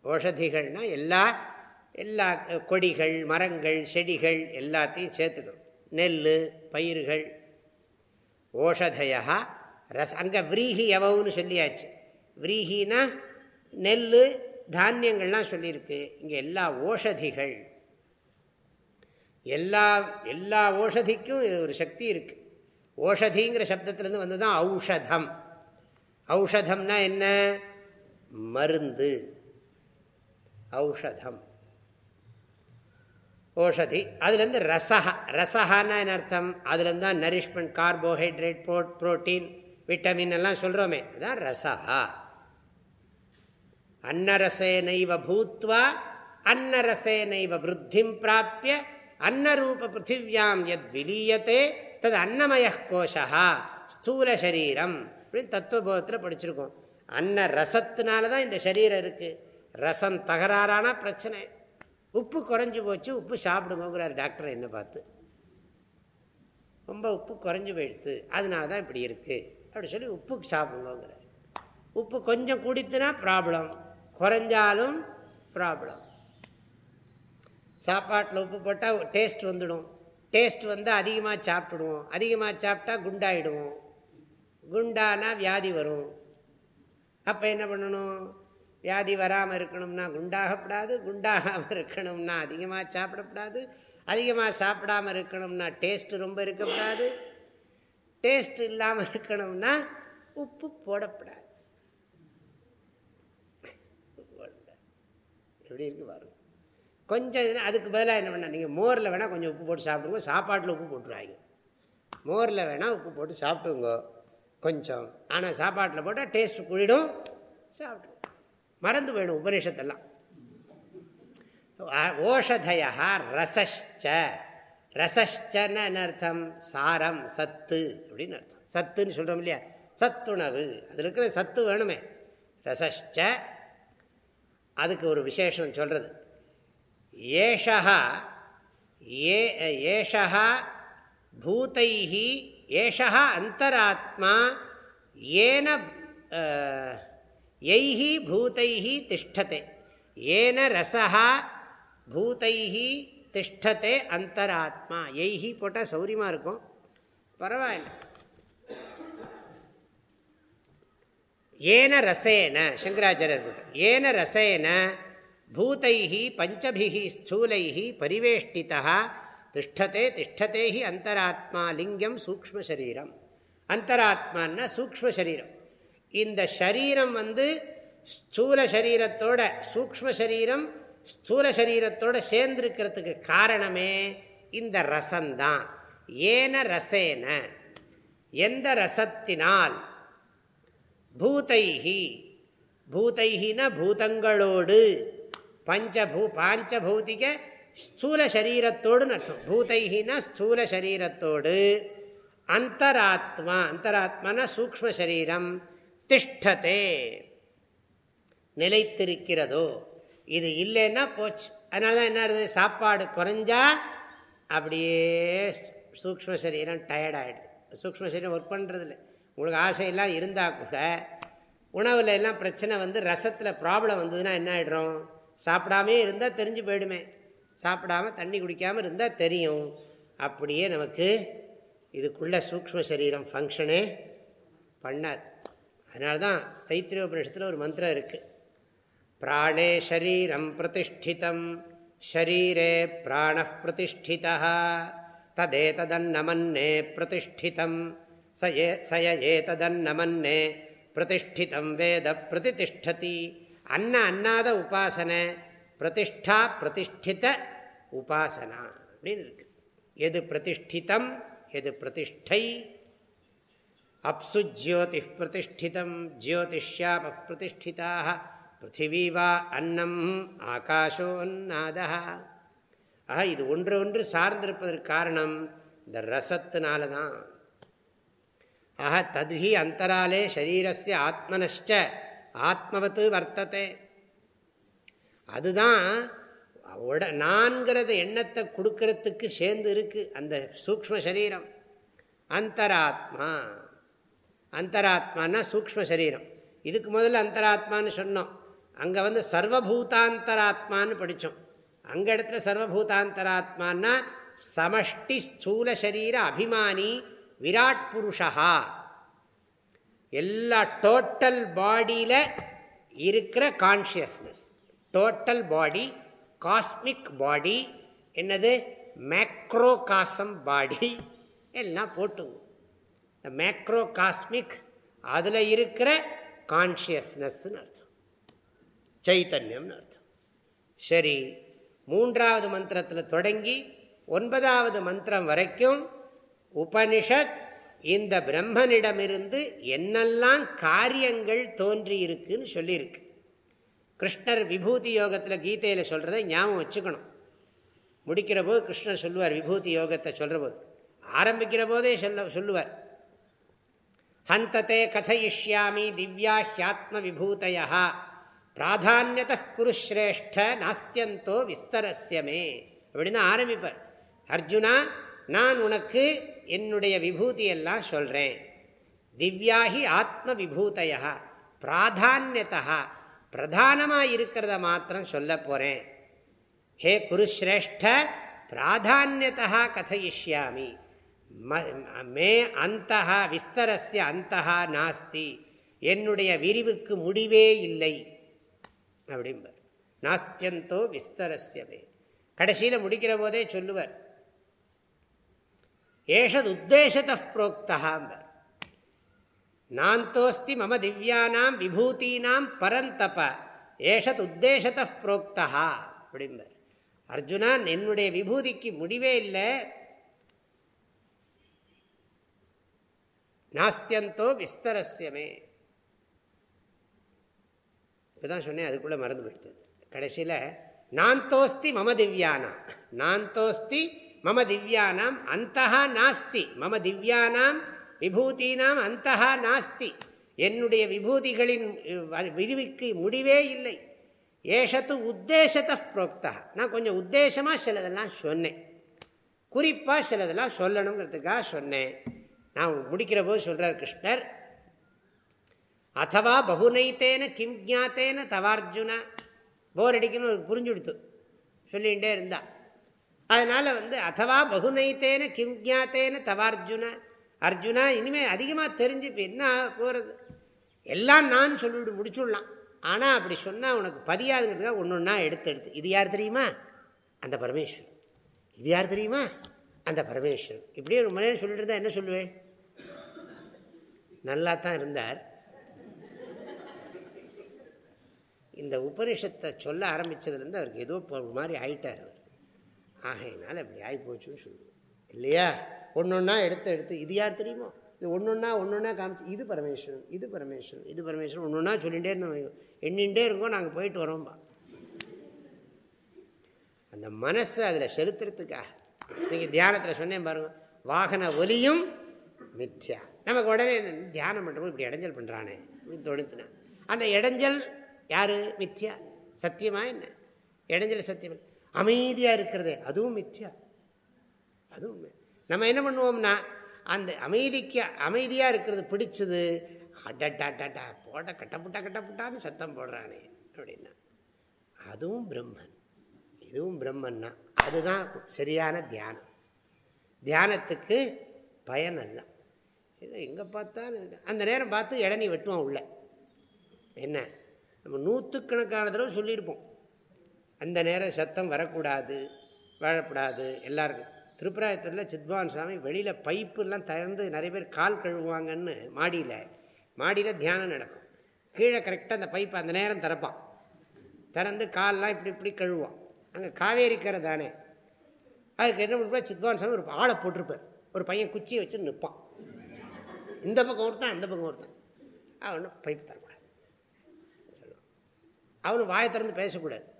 ஓஷதிகள்னால் எல்லா எல்லா கொடிகள் மரங்கள் செடிகள் எல்லாத்தையும் சேர்த்துக்கணும். நெல் பயிர்கள் ஓஷதையா ரஸ் அங்கே விரீஹி எவவுன்னு சொல்லியாச்சு. விரீஹினா நெல் தானியங்கள்லாம் சொல்லியிருக்கு. இங்கே எல்லா ஓஷதிகள். எல்லா எல்லா ஓஷதிக்கும் ஒரு சக்தி இருக்குது ஓஷதிங்கிற சப்தத்திலேருந்து வந்து தான் ஔஷதம். ஔஷதம்னா என்ன? மருந்து. ஔஷதம். ஓஷதி. அதுலேருந்து ரசஹா. ரசஹான்னா என்ன அர்த்தம்? அதுலேருந்து தான் nourishment carbohydrate pro protein vitamin எல்லாம் சொல்கிறோமே அதுதான் ரசஹா. அன்னரசேனைவ பூத்வா அன்னரசேனைவ விருத்திம் பிராப்பிய அன்னரூப பிருத்திவியாம் எத் விலீயத்தே தது அன்னமய கோஷா ஸ்தூல சரீரம் அப்படின்னு தத்துவபோதத்தில் படிச்சிருக்கோம். அன்ன ரசத்தினால தான் இந்த சரீரம் இருக்குது ரசம் தகராறான பிரச்சனை. உப்பு குறைஞ்சி போச்சு உப்பு சாப்பிடுங்கிறார் டாக்டர் என்ன பார்த்து. ரொம்ப உப்பு குறைஞ்சி போயிடுத்து அதனால தான் இப்படி இருக்குது அப்படி சொல்லி உப்புக்கு சாப்பிடுங்கிறார் உப்பு கொஞ்சம் குடித்துனா ப்ராப்ளம் குறைஞ்சாலும் ப்ராப்ளம். சாப்பாட்டில் உப்பு போட்டால் டேஸ்ட் வந்துடும். டேஸ்ட் வந்து அதிகமாக சாப்பிட்டுடுவோம். அதிகமாக சாப்பிட்டா குண்டாயிடுவோம். குண்டானா வியாதி வரும். அப்போ என்ன பண்ணணும்? வியாதி வராமல் இருக்கணும்னா குண்டாகப்படாது குண்டாகாமல் இருக்கணும்னா அதிகமாக சாப்பிடக்கூடாது அதிகமாக சாப்பிடாமல் இருக்கணும்னா டேஸ்ட்டு ரொம்ப இருக்கக்கூடாது டேஸ்ட் இல்லாமல் இருக்கணும்னா உப்பு போடப்படாது. எப்படி இருக்கு பாருங்க. கொஞ்சம் அதுக்கு பதிலாக என்ன பண்ண நீங்கள் மோரில் வேணால் கொஞ்சம் உப்பு போட்டு சாப்பிடுங்க சாப்பாட்டில் உப்பு போட்டுருவாங்க மோரில் வேணால் உப்பு போட்டு சாப்பிடுங்க கொஞ்சம். ஆனால் சாப்பாட்டில் போட்டால் டேஸ்ட் கூடிடும் சாப்பிட்டு மறந்து போயிடும் உபநிஷத்தெல்லாம். ஓஷதயா ரசஷ்ச. ரசஷ்சன்னு அர்த்தம்? சாரம் சத்து அப்படின்னு அர்த்தம். சத்துன்னு சொல்கிறோம் இல்லையா? சத்துணவு. அதில் இருக்கிற சத்து வேணுமே. ரசஷ்ச. அதுக்கு ஒரு விசேஷம் சொல்கிறது ஏஷா ஏ ஏஷா பூத்தைஹி ஏஷா அந்தராத்மா. ஏன எய்ஹி பூத்தைஹி திஷ்டத்தை ஏன ரசா பூத்தைஹி திஷ்டத்தை அந்தராத்மா எய்ஹி போட்டால் சௌரியமாக இருக்கும் பரவாயில்ல ஏன ரசேன சங்கராச்சாரியர் போட்டார் ஏன ரசேன பூத்தைஹி பஞ்சபிஹி ஸ்தூலைஹி பரிவேஷ்டிதா திஷ்டத்தே திஷ்டத்தே ஹி அந்தராத்மா லிங்கம் சூக்ம சரீரம் அந்தராத்மான்னா சூக்ம சரீரம் இந்த சரீரம் வந்து ஸ்தூல சரீரத்தோட சூக்ம சரீரம் ஸ்தூல சரீரத்தோட சேர்ந்திருக்கிறதுக்கு காரணமே இந்த ரசந்தான் ஏன ரசேன? எந்த ரசத்தினால்? பூதைஹி. பூதைஹின பூதங்களோடு. பஞ்சபூ பாஞ்சபௌதிக ஸ்தூல சரீரத்தோடு அர்த்தம். பூதைஹின ஸ்தூல சரீரத்தோடு. அந்தராத்மா அந்தராத்மான சூக்ம சரீரம். திஷ்டதே. நிலைத்திருக்கிறதோ. இது இல்லைன்னா போச்சு. அதனால தான் என்ன சாப்பாடு குறைஞ்சா அப்படியே சூக்ம சரீரம் டயர்டாகிடுது சூக்ம சரீரம் ஒர்க் பண்ணுறதில்ல உங்களுக்கு ஆசையெல்லாம் இருந்தால் கூட உணவில் எல்லாம் பிரச்சனை வந்து ரசத்தில் ப்ராப்ளம் வந்ததுன்னா என்ன ஆகிடும் சாப்பிடாமே இருந்தால் தெரிஞ்சு போயிடுமே. சாப்பிடாம தண்ணி குடிக்காமல் இருந்தால் தெரியும். அப்படியே நமக்கு இதுக்குள்ளே சூக்ம சரீரம் ஃபங்க்ஷனே பண்ணாது. அதனால தான் தைத்திரியோபனிஷத்தில் ஒரு மந்திரம் இருக்குது பிராணே ஷரீரம் பிரதிஷ்டிதம் ஷரீரே பிராண பிரதிஷ்டிதா ததே ததன்னமன்னே பிரதிஷ்டிதம் சயே சய ஏததன்னமன்னே பிரதிஷ்டிதம் வேத பிரதிதிஷ்டதி அன்ன அன்னாத உபாசனை பிரதிஷ்டா பிரதிஷ்டித உபாசனா அப்படின்னு இருக்கு. எது பிரதிஷ்டிதம் எது பிரதிஷ்டை அப்சு ஜோதி பிரதிஷ்டிதம் ஜோதிஷ்யாப பிரதிஷ்டிதாக பிருத்திவி வா அன்னம் ஆகாஷோன்னாதா ஆக இது ஒன்று ஒன்று சார்ந்திருப்பதற்கு காரணம் இந்த ரசத்தினால தான் ஆக ததுஹி அந்தராலே ஷரீரஸ்ய ஆத்மனஷ்ட ஆத்மவத்து வர்த்தத்தை அதுதான் உட நான்கிறத எண்ணத்தை கொடுக்கறதுக்கு சேர்ந்து இருக்குது அந்த சூக்ம சரீரம் அந்தராத்மா. அந்தராத்மானா சூக்ம சரீரம். இதுக்கு முதல்ல அந்தராத்மான்னு சொன்னோம். அங்கே வந்து சர்வபூதாந்தராத்மான்னு படித்தோம் அங்கே இடத்துல சர்வபூதாந்தராத்மானா சமஷ்டி ஸ்தூல சரீர அபிமானி விராட் புருஷா எல்லா டோட்டல் பாடியில் இருக்கிற consciousness. Total body cosmic body என்னது? மேக்ரோ காசம் பாடி எல்லாம் போட்டுங்க. இந்த மேக்ரோ காஸ்மிக் அதில் இருக்கிற கான்ஷியஸ்னஸ்ன்னு அர்த்தம். சைத்தன்யம்னு அர்த்தம். சரி மூன்றாவது மந்திரத்தில் தொடங்கி ஒன்பதாவது மந்திரம் வரைக்கும் உபனிஷத் இந்த பிரம்மனிடமிருந்து என்னெல்லாம் காரியங்கள் தோன்றி இருக்குன்னு சொல்லியிருக்கு. கிருஷ்ணர் விபூதி யோகத்தில் கீதையில் சொல்கிறத ஞாபகம் வச்சுக்கணும். முடிக்கிற போது கிருஷ்ணர் சொல்லுவார் விபூதி யோகத்தை சொல்கிற போது. ஆரம்பிக்கிற போதே சொல்ல சொல்லுவார். ஹந்ததே கதையிஷ்யாமி திவ்யா ஹியாத்ம விபூதய பிராதானியத குருஸ்ரேஷ்ட நாஸ்தியந்தோ விஸ்தரஸ்யமே அப்படின்னு ஆரம்பிப்பார் அர்ஜுனா நான் உனக்கு என்னுடைய விபூதியெல்லாம் சொல்கிறேன் திவ்யாகி ஆத்ம விபூதையா பிராதானியதா பிரதானமாக இருக்கிறத மாத்திரம் சொல்ல போகிறேன் ஹே குருஸ்ரேஷ்ட பிராதானியதா கதையிஷ்யாமி। மே அந்த விஸ்தரஸ்ய அந்த நாஸ்தி. என்னுடைய விரிவுக்கு முடிவே இல்லை. அப்படிம்பார். நாஸ்தியந்தோ விஸ்தரஸ்யமே கடைசியில் முடிக்கிற போதே சொல்லுவர். ஏஷது உத்தேசத நான் நாந்தோஸ்தி மம திவ்யானாம் விபூதீனாம் பரந்தப. ஏஷத் உத்தேசத புரோக்தா அப்படிம்பார். அர்ஜுனா என்னுடைய விபூதிக்கு முடிவே இல்லை. நாஸ்தியந்தோ விஸ்தரஸ்யமே இப்போதான் சொன்னேன் அதுக்குள்ளே மறந்து போயிடுது கடைசியில் நாந்தோஸ்தி மம திவ்யானாம். நாந்தோஸ்தி மம திவ்யானாம். அந்த நாஸ்தி மம திவ்யானாம். விபூதீனாம். அந்த நாஸ்தி. என்னுடைய விபூதிகளின் விரிவுக்கு முடிவே இல்லை. ஏஷத்து உத்தேசத்த புரோக்தா. நான் கொஞ்சம் உத்தேசமாக சிலதெல்லாம் சொன்னேன். குறிப்பாக சிலதெல்லாம் சொல்லணுங்கிறதுக்காக சொன்னேன். நான் முடிக்கிற போது சொல்கிறார் கிருஷ்ணர் அதுவா பகுனைத்தேன கிம் ஜாத்தேன தவார்ஜுனா போர் அடிக்கணும் புரிஞ்சுடுத்து சொல்லிகிட்டே இருந்தா அதனால் வந்து அதுவா பகுனைத்தேன கிம் ஜாத்தேன தவார்ஜுனா அர்ஜுனா இனிமேல் அதிகமாக தெரிஞ்சு இப்போ என்ன போகிறது எல்லாம் நான் சொல்லிவிடு முடிச்சுடலாம் ஆனால் அப்படி சொன்னால் உனக்கு பதியாதுங்கிறதுக்காக ஒன்று ஒன்றா எடுத்து எடுத்து இது யார் தெரியுமா அந்த பரமேஸ்வரன் இது யார் தெரியுமா அந்த பரமேஸ்வரன் இப்படியே ரொம்ப நேரம் சொல்லிட்டு இருந்தால் என்ன சொல்லுவேன் நல்லா தான் இருந்தார். இந்த உபனிஷத்தை சொல்ல ஆரம்பித்ததுலேருந்து அவருக்கு ஏதோ ஒரு மாதிரி ஆயிட்டார் அவர். ஆகையினால அப்படி ஆகி போச்சுன்னு சொல்லுவோம். இல்லையா? ஒன்று ஒன்றா எடுத்து எடுத்து இது யார் தெரியுமோ? இது ஒன்று ஒன்றா ஒன்று ஒன்றா காமிச்சு இது பரமேஸ்வரன் இது பரமேஸ்வரன் இது பரமேஸ்வரன் ஒன்று ஒன்றா சொல்லிகிட்டே இருந்தோம். எண்ணிகிட்டே இருக்கோம் நாங்கள் போயிட்டு வரோம்பா. அந்த மனசை அதில் செலுத்துறதுக்காக நீங்கள் தியானத்தில் சொன்னேன் பாருங்கள் வாகன ஒலியும் மித்யா. நமக்கு உடனே தியானம் பண்ணுறோம் இப்படி இடைஞ்சல் பண்ணுறானே இப்படி தொடுத்துனேன் அந்த இடைஞ்சல் யார்? மித்யா. சத்தியமா என்ன? இடைஞ்சல் சத்தியம். அமைதியாக இருக்கிறதே அதுவும் மித்யா. அதுவும் நம்ம என்ன பண்ணுவோம்னா அந்த அமைதிக்கு அமைதியாக இருக்கிறது பிடிச்சது அடட்டாட்டா போட்ட கட்டப்புட்டா கட்டப்புட்டான்னு சத்தம் போடுறானே அப்படின்னா. அதுவும் பிரம்மன். இதுவும் பிரம்மன்னா அதுதான் சரியான தியானம். தியானத்துக்கு பயன் அல்ல. எங்கே பார்த்தாலும் அந்த நேரம் பார்த்து இளநீ வெட்டுவோம் உள்ள. என்ன? நம்ம நூற்றுக்கணக்கான தடவை சொல்லியிருப்போம். அந்த நேரம் சத்தம் வரக்கூடாது வாழப்படாது எல்லாருக்கும். திருப்பராயத்தூரில் சித்வான் சுவாமி வெளியில் பைப்புலாம் திறந்து நிறைய பேர் கால் கழுவுவாங்கன்னு மாடியில் மாடியில் தியானம் நடக்கும். கீழே கரெக்டாக அந்த பைப்பை அந்த நேரம் திறப்பான். திறந்து கால்லாம் இப்படி இப்படி கழுவான் அங்கே காவேரி கரை தானே. அதுக்கு என்ன பண்ணுறா சித்வான் சாமி ஒரு ஆளை போட்டிருப்பார். ஒரு பையன் குச்சியை வச்சு நிற்பான் இந்த பக்கம் ஒருத்தான் அந்த பக்கம் ஒருத்தான். அவனு பைப் தரக்கூடாது. சொல்லுவான் அவனு வாயை திறந்து பேசக்கூடாது.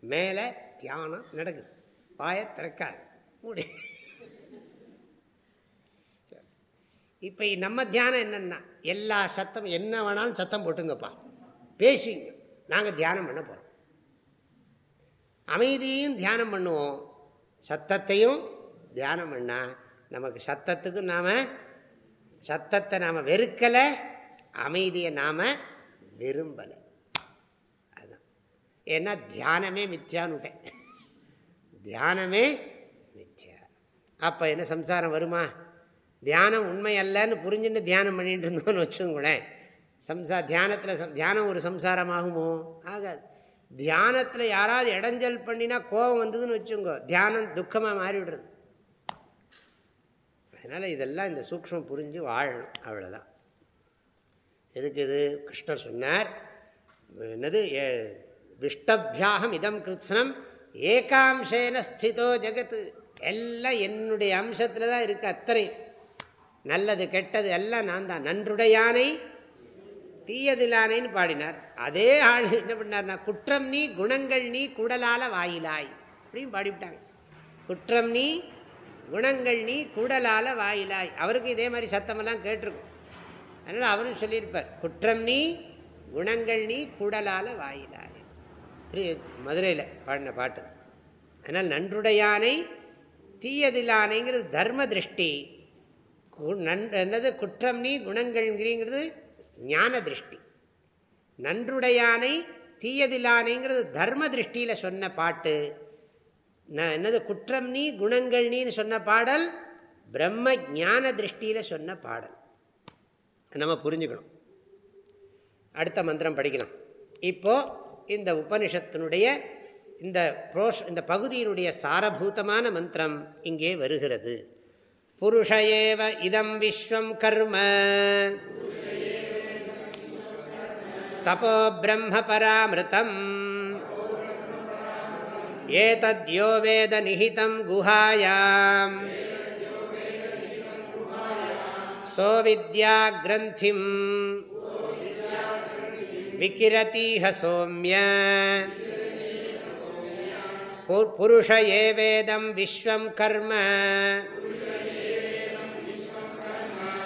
மேலே தியானம் நடக்குது. வாயை திறக்காது. மூடி. இப்போ நம்ம தியானம் என்னென்னா எல்லா சத்தம் என்ன வேணாலும் சத்தம் போட்டுங்கப்பா. பேசிங்க. நாங்கள் தியானம் பண்ண போகிறோம் அமைதியும் தியானம் பண்ணுவோம். சத்தத்தையும் தியானம் பண்ணால் நமக்கு சத்தத்துக்கு நாம் சத்தத்தை நாம் வெறுக்கலை அமைதியை நாம் விரும்பலை. அதுதான் ஏன்னா தியானமே மித்யான்னுட்டேன். தியானமே மித்யா. அப்போ என்ன சம்சாரம் வருமா? தியானம் உண்மை அல்லன்னு புரிஞ்சுன்னு தியானம் பண்ணிட்டு இருந்தோம்னு வச்சுங்களேன் சம்சா தியானத்தில் தியானம் ஒரு சம்சாரமாகுமோ? ஆகாது. தியானத்தில் யாராவது இடைஞ்சல் பண்ணினா கோபம் வந்ததுன்னு வச்சுங்கோ தியானம் துக்கமாக மாறிவிடுறது. அதனால் இதெல்லாம் இந்த சூக்மம் புரிஞ்சு வாழணும். அவ்வளோதான் எதுக்கு இது? கிருஷ்ணர் சொன்னார் என்னது? விஷ்டபியாகம் இதம் கிருத்ஸ்னம் ஏகாம்சேன ஸ்திதோ ஜெகத்து. எல்லாம் என்னுடைய அம்சத்தில் தான் இருக்குது அத்தனை நல்லது கெட்டது எல்லாம் நான் தான் நன்றுடையானை தீயதிலானேன்னு பாடினார். அதே ஆள் என்ன பண்ணார்னா குற்றம் நீ குணங்கள் நீ குடலால வாயிலாய். அப்படின்னு பாடிவிட்டாங்க. குற்றம் நீ குணங்கள் நீ கூடலால வாயிலாய். அவருக்கு இதே மாதிரி சத்தமெல்லாம் கேட்டிருக்கும். அதனால் அவரும் சொல்லியிருப்பார் குற்றம் நீ குணங்கள் நீ கூடலால வாயிலாய். திரு மதுரையில் பாடின பாட்டு. அதனால் நன்றுடையானை தீயதிலானைங்கிறது தர்ம திருஷ்டி. நன் என்னது? குற்றம் நீ குணங்கள்ங்கிறது ஞான திருஷ்டி நன்றுடையானை தீயதிலானைங்கிறது தர்ம திருஷ்டியில் சொன்ன பாட்டு. என்னது குற்றம் நீ குணங்கள் நீன்னு சொன்ன பாடல் பிரம்ம ஞான திருஷ்டியில் சொன்ன பாடல். நம்ம புரிஞ்சுக்கணும். அடுத்த மந்திரம் படிக்கலாம். இப்போ இந்த உபனிஷத்தினுடைய இந்த புரோஷ் இந்த பகுதியினுடைய சாரபூதமான மந்திரம் இங்கே வருகிறது. புருஷ ஏவ இதம் விஸ்வம் கர்ம. तपो ब्रह्मपरामृतम्। एतद्यो वेदनिहितं गुहायां सोविद्याग्रन्थिं विकिरतीह सौम्य। पुरुष एवेदं विश्वं कर्म।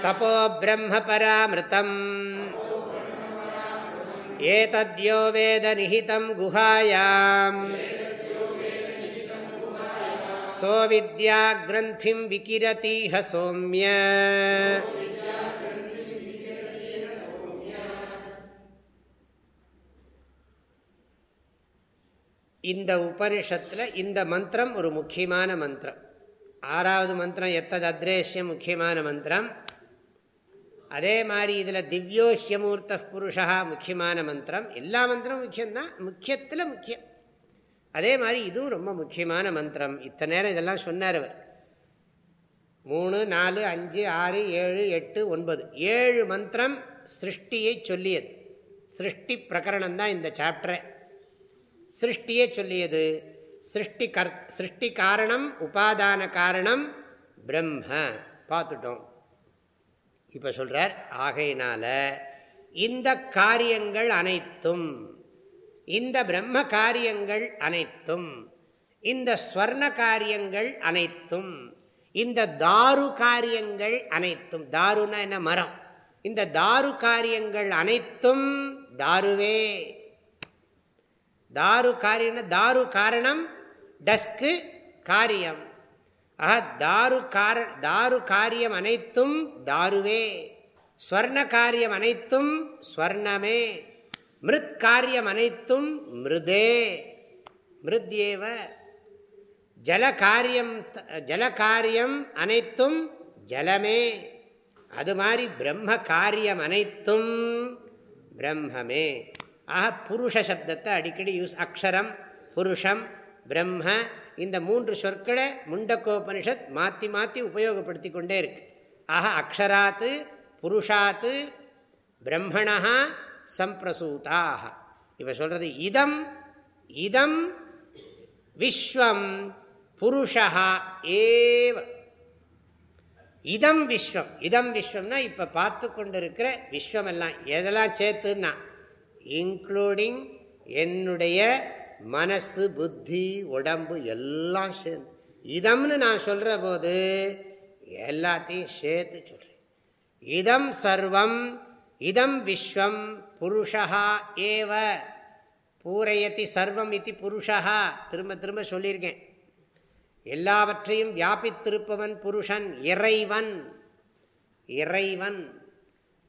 तपो ब्रह्मपरामृतम्। एतद्यो वेदनिहितं गुहायाम् सोविद्याग्रन्थिं विकिरतीह सौम्य இந்த உபனிஷத்தில் இந்த மந்திரம் ஒரு முக்கியமான மந்திரம் ஆறாவது மந்திரம் எத்தது அத்ரேஷ்யம் முக்கியமான மந்திரம் அதே மாதிரி இதில் திவ்யோஹியமூர்த்த புருஷா முக்கியமான மந்திரம். எல்லா மந்திரமும் முக்கியம்தான். முக்கியத்தில் முக்கியம். அதே மாதிரி இதுவும் ரொம்ப முக்கியமான மந்திரம். இத்தனை நேரம் இதெல்லாம் சொன்னார் அவர். மூணு நாலு அஞ்சு ஆறு ஏழு எட்டு ஒன்பது. ஏழு மந்திரம் சிருஷ்டியை சொல்லியது. சிருஷ்டி பிரகரணம் தான் இந்த சாப்டரை. சிருஷ்டியே சொல்லியது. சிருஷ்டி கர் சிருஷ்டி காரணம் உபாதான காரணம் பிரம்ம. பார்த்துட்டோம். இப்போ சொல்கிறார் ஆகையினால் இந்த காரியங்கள் அனைத்தும் இந்த பிரம்ம காரியங்கள் அனைத்தும் இந்த ஸ்வர்ண காரியங்கள் அனைத்தும் இந்த தாரு காரியங்கள் அனைத்தும் தாருனா என்ன மரம். இந்த தாரு காரியங்கள் அனைத்தும் தாருவே. தாரு காரியம் தாரு காரணம் டஸ்கு காரியம். ஆஹா தாரு கார தாரு காரியம் அனைத்தும் தாருவே. ஸ்வர்ண காரியம் அனைத்தும் ஸ்வர்ணமே. மிருத் காரியம் அனைத்தும் மிருதே. மிருத்யேவ. ஜல காரியம் ஜல காரியம் அனைத்தும் ஜலமே. அது மாதிரி பிரம்ம காரியம் அனைத்தும் பிரம்மமே. ஆக புருஷ சப்தத்தை அடிக்கடி யூஸ் அக்ஷரம் புருஷம் பிரம்ம இந்த மூன்று சொற்களை முண்டக்கோபனிஷத் மாற்றி மாற்றி உபயோகப்படுத்தி கொண்டே இருக்கு. ஆக அக்ஷராத்து புருஷாத்து பிரம்மணா சம்பிரசூதாக இப்போ சொல்கிறது இதம் இதம் விஸ்வம் புருஷா ஏவ. இதம் விஸ்வம். இதம் விஸ்வம்னா இப்போ பார்த்து கொண்டு இருக்கிற எதெல்லாம் சேர்த்துன்னா இன்க்ளூடிங் என்னுடைய மனசு புத்தி உடம்பு எல்லாம் சேர்ந்து. இதம்னு நான் சொல்கிற போது எல்லாத்தையும் சேர்த்து சொல்கிறேன் இதம் சர்வம் இதம் விஸ்வம் புருஷா ஏவ. பூரையத்தி சர்வம் இது புருஷா. திரும்ப திரும்ப சொல்லியிருக்கேன். எல்லாவற்றையும் வியாபித்திருப்பவன் புருஷன் இறைவன். இறைவன்.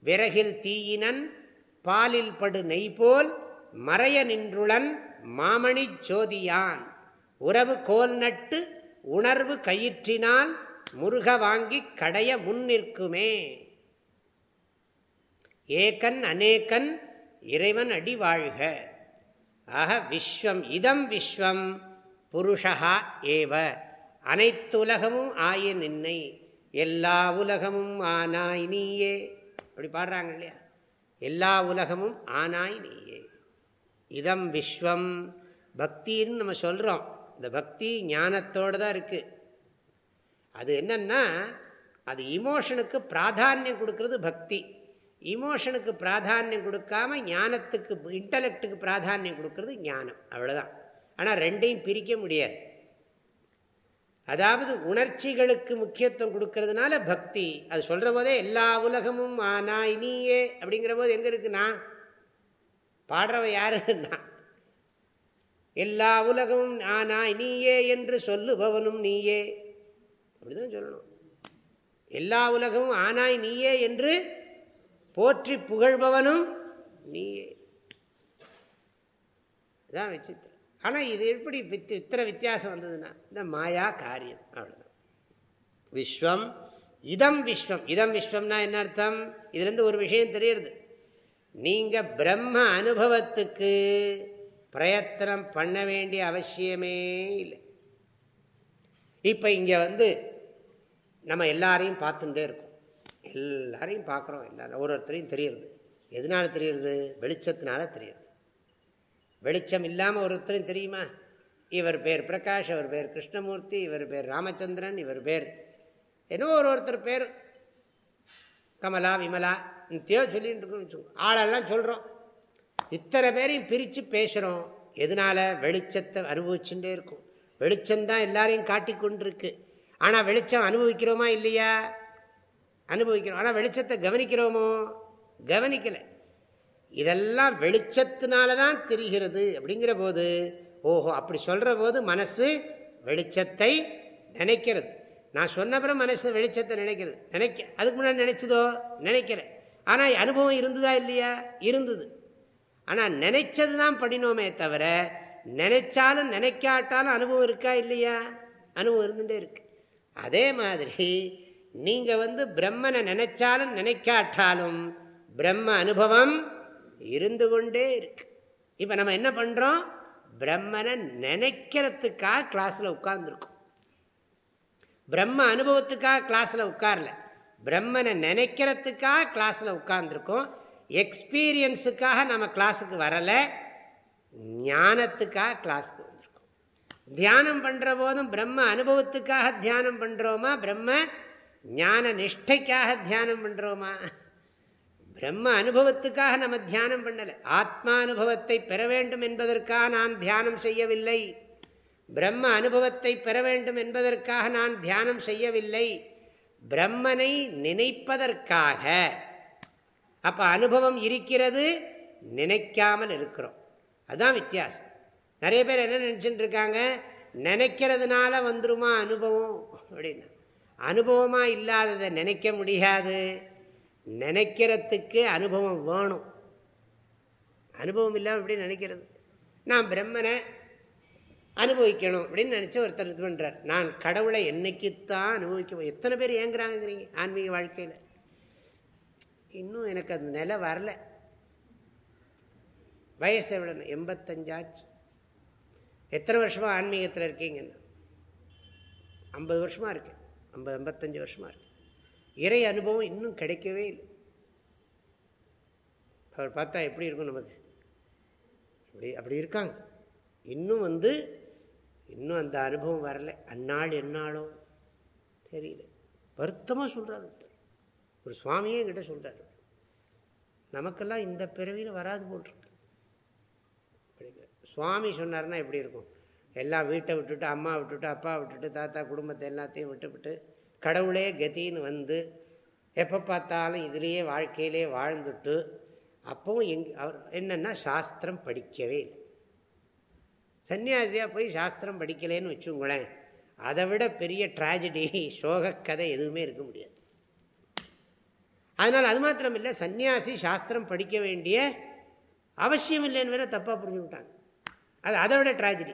விறகில் தீயினன் பாலில் படு நெய் போல் மறைய நின்றுளன் மாமணி ஜோதியான். உறவு கோல் நட்டு உணர்வு கயிற்றினால் முருக வாங்கி கடைய முன் நிற்குமே. ஏகன் அநேகன் இறைவன் அடி வாழ்க. ஆக விஸ்வம் இதம் விஸ்வம் புருஷா ஏவ. அனைத்து உலகமும் ஆய நின்னை. எல்லா உலகமும் ஆனாய் நீயே. அப்படி பாடுறாங்க இல்லையா? எல்லா உலகமும் ஆனாய் நீயே. இதம் விஸ்வம் பக்தின்னு நம்ம சொல்கிறோம் இந்த பக்தி ஞானத்தோடு தான் இருக்குது அது என்னென்னா அது இமோஷனுக்கு பிராதானியம் கொடுக்கறது பக்தி. இமோஷனுக்கு பிராதானியம் கொடுக்காம ஞானத்துக்கு இன்டலெக்டுக்கு பிராதானியம் கொடுக்கறது ஞானம். அவ்வளோதான் ஆனால் ரெண்டையும் பிரிக்க முடியாது. அதாவது உணர்ச்சிகளுக்கு முக்கியத்துவம் கொடுக்கறதுனால பக்தி. அது சொல்கிற போதே எல்லா உலகமும் ஆனா இனியே அப்படிங்கிற போது எங்கே இருக்குன்னா பாடுறவ யாருன்னா? எல்லா உலகமும் ஆனா நீயே என்று சொல்லுபவனும் நீயே. அப்படிதான் சொல்லணும். எல்லா உலகமும் ஆனாய் நீயே என்று போற்றி புகழ்பவனும் நீயே. இதான் விசித்திரம். ஆனால் இது எப்படி வித் இத்தனை வித்தியாசம் வந்ததுன்னா இந்த மாயா காரியம். அவ்வளோதான் விஸ்வம் இதம் விஸ்வம். இதம் விஸ்வம்னா என்ன அர்த்தம்? இதுலேருந்து ஒரு விஷயம் தெரியறது. நீங்கள் பிரம்ம அனுபவத்துக்கு பிரயத்தனம் பண்ண வேண்டிய அவசியமே இல்லை. இப்போ இங்கே வந்து நம்ம எல்லாரையும் பார்த்துட்டே இருக்கோம். எல்லாரையும் பார்க்குறோம் எல்லாரும். ஒரு ஒருத்தரையும் தெரியுது எதனால தெரியுது வெளிச்சத்தினால தெரியுது வெளிச்சம் இல்லாமல் ஒருத்தரையும் தெரியுமா? இவர் பேர் பிரகாஷ் அவர் பேர் கிருஷ்ணமூர்த்தி இவர் பேர் ராமச்சந்திரன் இவர் பேர் என்னோ ஒரு ஒருத்தர் பேர். கமலா விமலா நித்தியோ இருக்கோம்னு இருக்கோம் ஆளெல்லாம் சொல்கிறோம் இத்தனை பேரையும் பிரித்து பேசுகிறோம் எதனால? வெளிச்சத்தை அனுபவிச்சுட்டே இருக்கும். வெளிச்சம்தான் எல்லாரையும் காட்டி கொண்டிருக்கு. ஆனால் வெளிச்சம் அனுபவிக்கிறோமா இல்லையா? அனுபவிக்கிறோம். ஆனால் வெளிச்சத்தை கவனிக்கிறோமோ? கவனிக்கலை. இதெல்லாம் வெளிச்சத்தினால தான் தெரிகிறது அப்படிங்கிற போது ஓஹோ அப்படி சொல்கிற போது மனசு வெளிச்சத்தை நினைக்கிறது. நான் சொன்னப்புறம் மனசு வெளிச்சத்தை நினைக்கிறது. நினைக்க அதுக்கு முன்னாடி நினச்சதோ? நினைக்கிறேன் ஆனால் அனுபவம் இருந்ததா இல்லையா? இருந்தது. ஆனால் நினைச்சது தான் படினோமே தவிர நினைச்சாலும் நினைக்காட்டாலும் அனுபவம் இருக்கா இல்லையா? அனுபவம் இருந்துகிட்டே இருக்கு. அதே மாதிரி நீங்கள் வந்து பிரம்மனை நினைச்சாலும் நினைக்காட்டாலும் பிரம்ம அனுபவம் இருந்து கொண்டே இருக்கு. இப்போ நம்ம என்ன பண்ணுறோம் பிரம்மனை நினைக்கிறதுக்காக கிளாஸில் உட்கார்ந்துருக்கோம். பிரம்ம அனுபவத்துக்காக கிளாஸில் உட்காரல. பிரம்மனை நினைக்கிறதுக்காக கிளாஸில் உட்கார்ந்துருக்கோம். எக்ஸ்பீரியன்ஸுக்காக நம்ம கிளாஸுக்கு வரலை. ஞானத்துக்காக கிளாஸுக்கு வந்திருக்கோம். தியானம் பண்ணுற போதும் பிரம்ம அனுபவத்துக்காக தியானம் பண்ணுறோமா பிரம்ம ஞான நிஷ்டைக்காக தியானம் பண்ணுறோமா பிரம்ம அனுபவத்துக்காக நம்ம தியானம் பண்ணலை. ஆத்மா அனுபவத்தை பெற வேண்டும் என்பதற்காக நான் தியானம் செய்யவில்லை. பிரம்ம அனுபவத்தை பெற வேண்டும் என்பதற்காக நான் தியானம் செய்யவில்லை. பிரம்மனை நினைப்பதற்காக. அப்ப அனுபவம் இருக்கிறது நினைக்காமல் இருக்கிறோம். அதுதான் வித்தியாசம். நிறைய பேர் என்ன நினச்சிட்டு இருக்காங்க? நினைக்கிறதுனால வந்துருமா அனுபவம்? அப்படின்னு. அனுபவமாக இல்லாததை நினைக்க முடியாது. நினைக்கிறதுக்கு அனுபவம் வேணும். அனுபவம் இல்லாமல் எப்படி நினைக்கிறது? நான் பிரம்மனை அனுபவிக்கணும் அப்படின்னு நினச்சி ஒருத்தர் இது பண்ணுறார் நான் கடவுளை என்னைக்குத்தான் அனுபவிக்க எத்தனை பேர் ஏங்குறாங்கிறீங்க ஆன்மீக வாழ்க்கையில். இன்னும் எனக்கு அந்த நிலை வரல. வயசை விடணும் எண்பத்தஞ்சாச்சு. எத்தனை வருஷமாக ஆன்மீகத்தில் இருக்கீங்கன்னு? ஐம்பது வருஷமாக இருக்கேன். ஐம்பது ஐம்பத்தஞ்சு வருஷமாக இருக்கு இறை அனுபவம் இன்னும் கிடைக்கவே இல்லை. அவர் பார்த்தா எப்படி இருக்கும் நமக்கு? அப்படி அப்படி இருக்காங்க. இன்னும் வந்து இன்னும் அந்த அனுபவம் வரல. அந்நாள் என்னாலோ தெரியல. வருத்தமாக சொல்கிறார் ஒரு சுவாமியே கிட்ட சொல்கிறார் நமக்கெல்லாம் இந்த பிறவியில் வராது போட்டிருக்கு. சுவாமி சொன்னார்னா எப்படி இருக்கும்? எல்லாம் வீட்டை விட்டுட்டு அம்மா விட்டுட்டு அப்பா விட்டுட்டு தாத்தா குடும்பத்தை எல்லாத்தையும் விட்டுவிட்டு கடவுளே கத்தின்னு வந்து எப்போ பார்த்தாலும் இதுலேயே வாழ்க்கையிலே வாழ்ந்துட்டு அப்பவும் எங் அவர் என்னென்னா சாஸ்திரம் படிக்கவே இல்லை. சன்னியாசியாக போய் சாஸ்திரம் படிக்கலேன்னு வச்சுங்களேன் அதை விட பெரிய ட்ராஜடி சோகக்கதை கதை எதுவுமே இருக்க முடியாது. அதனால் அது மாத்திரம் இல்லை சன்னியாசி சாஸ்திரம் படிக்க வேண்டிய அவசியம் இல்லைன்னு வேற தப்பாக புரிஞ்சுக்கிட்டாங்க. அது அதை விட ட்ராஜடி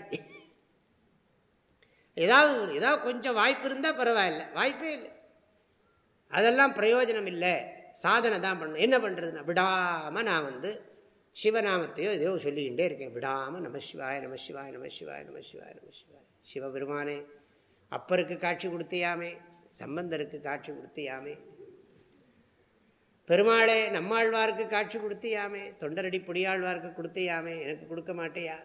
ஏதாவது ஏதாவது கொஞ்சம் வாய்ப்பு இருந்தால் பரவாயில்ல வாய்ப்பே இல்லை. அதெல்லாம் பிரயோஜனம் இல்லை சாதனை தான் பண்ணணும். என்ன பண்ணுறதுன்னா விடாமல் நான் வந்து சிவநாமத்தையோ எதையோ சொல்லிக்கிட்டே இருக்கேன். விடாமல் நம சிவாய நம சிவாய நம சிவாய நம சிவாய நம சிவாய. சிவபெருமானே அப்பருக்கு காட்சி கொடுத்தியாமே சம்பந்தருக்கு காட்சி கொடுத்தியாமே. பெருமாளே நம்மாழ்வாருக்கு காட்சி கொடுத்தியாமே தொண்டரடி பொடியாழ்வாருக்கு கொடுத்தியாமே எனக்கு கொடுக்க மாட்டேயா?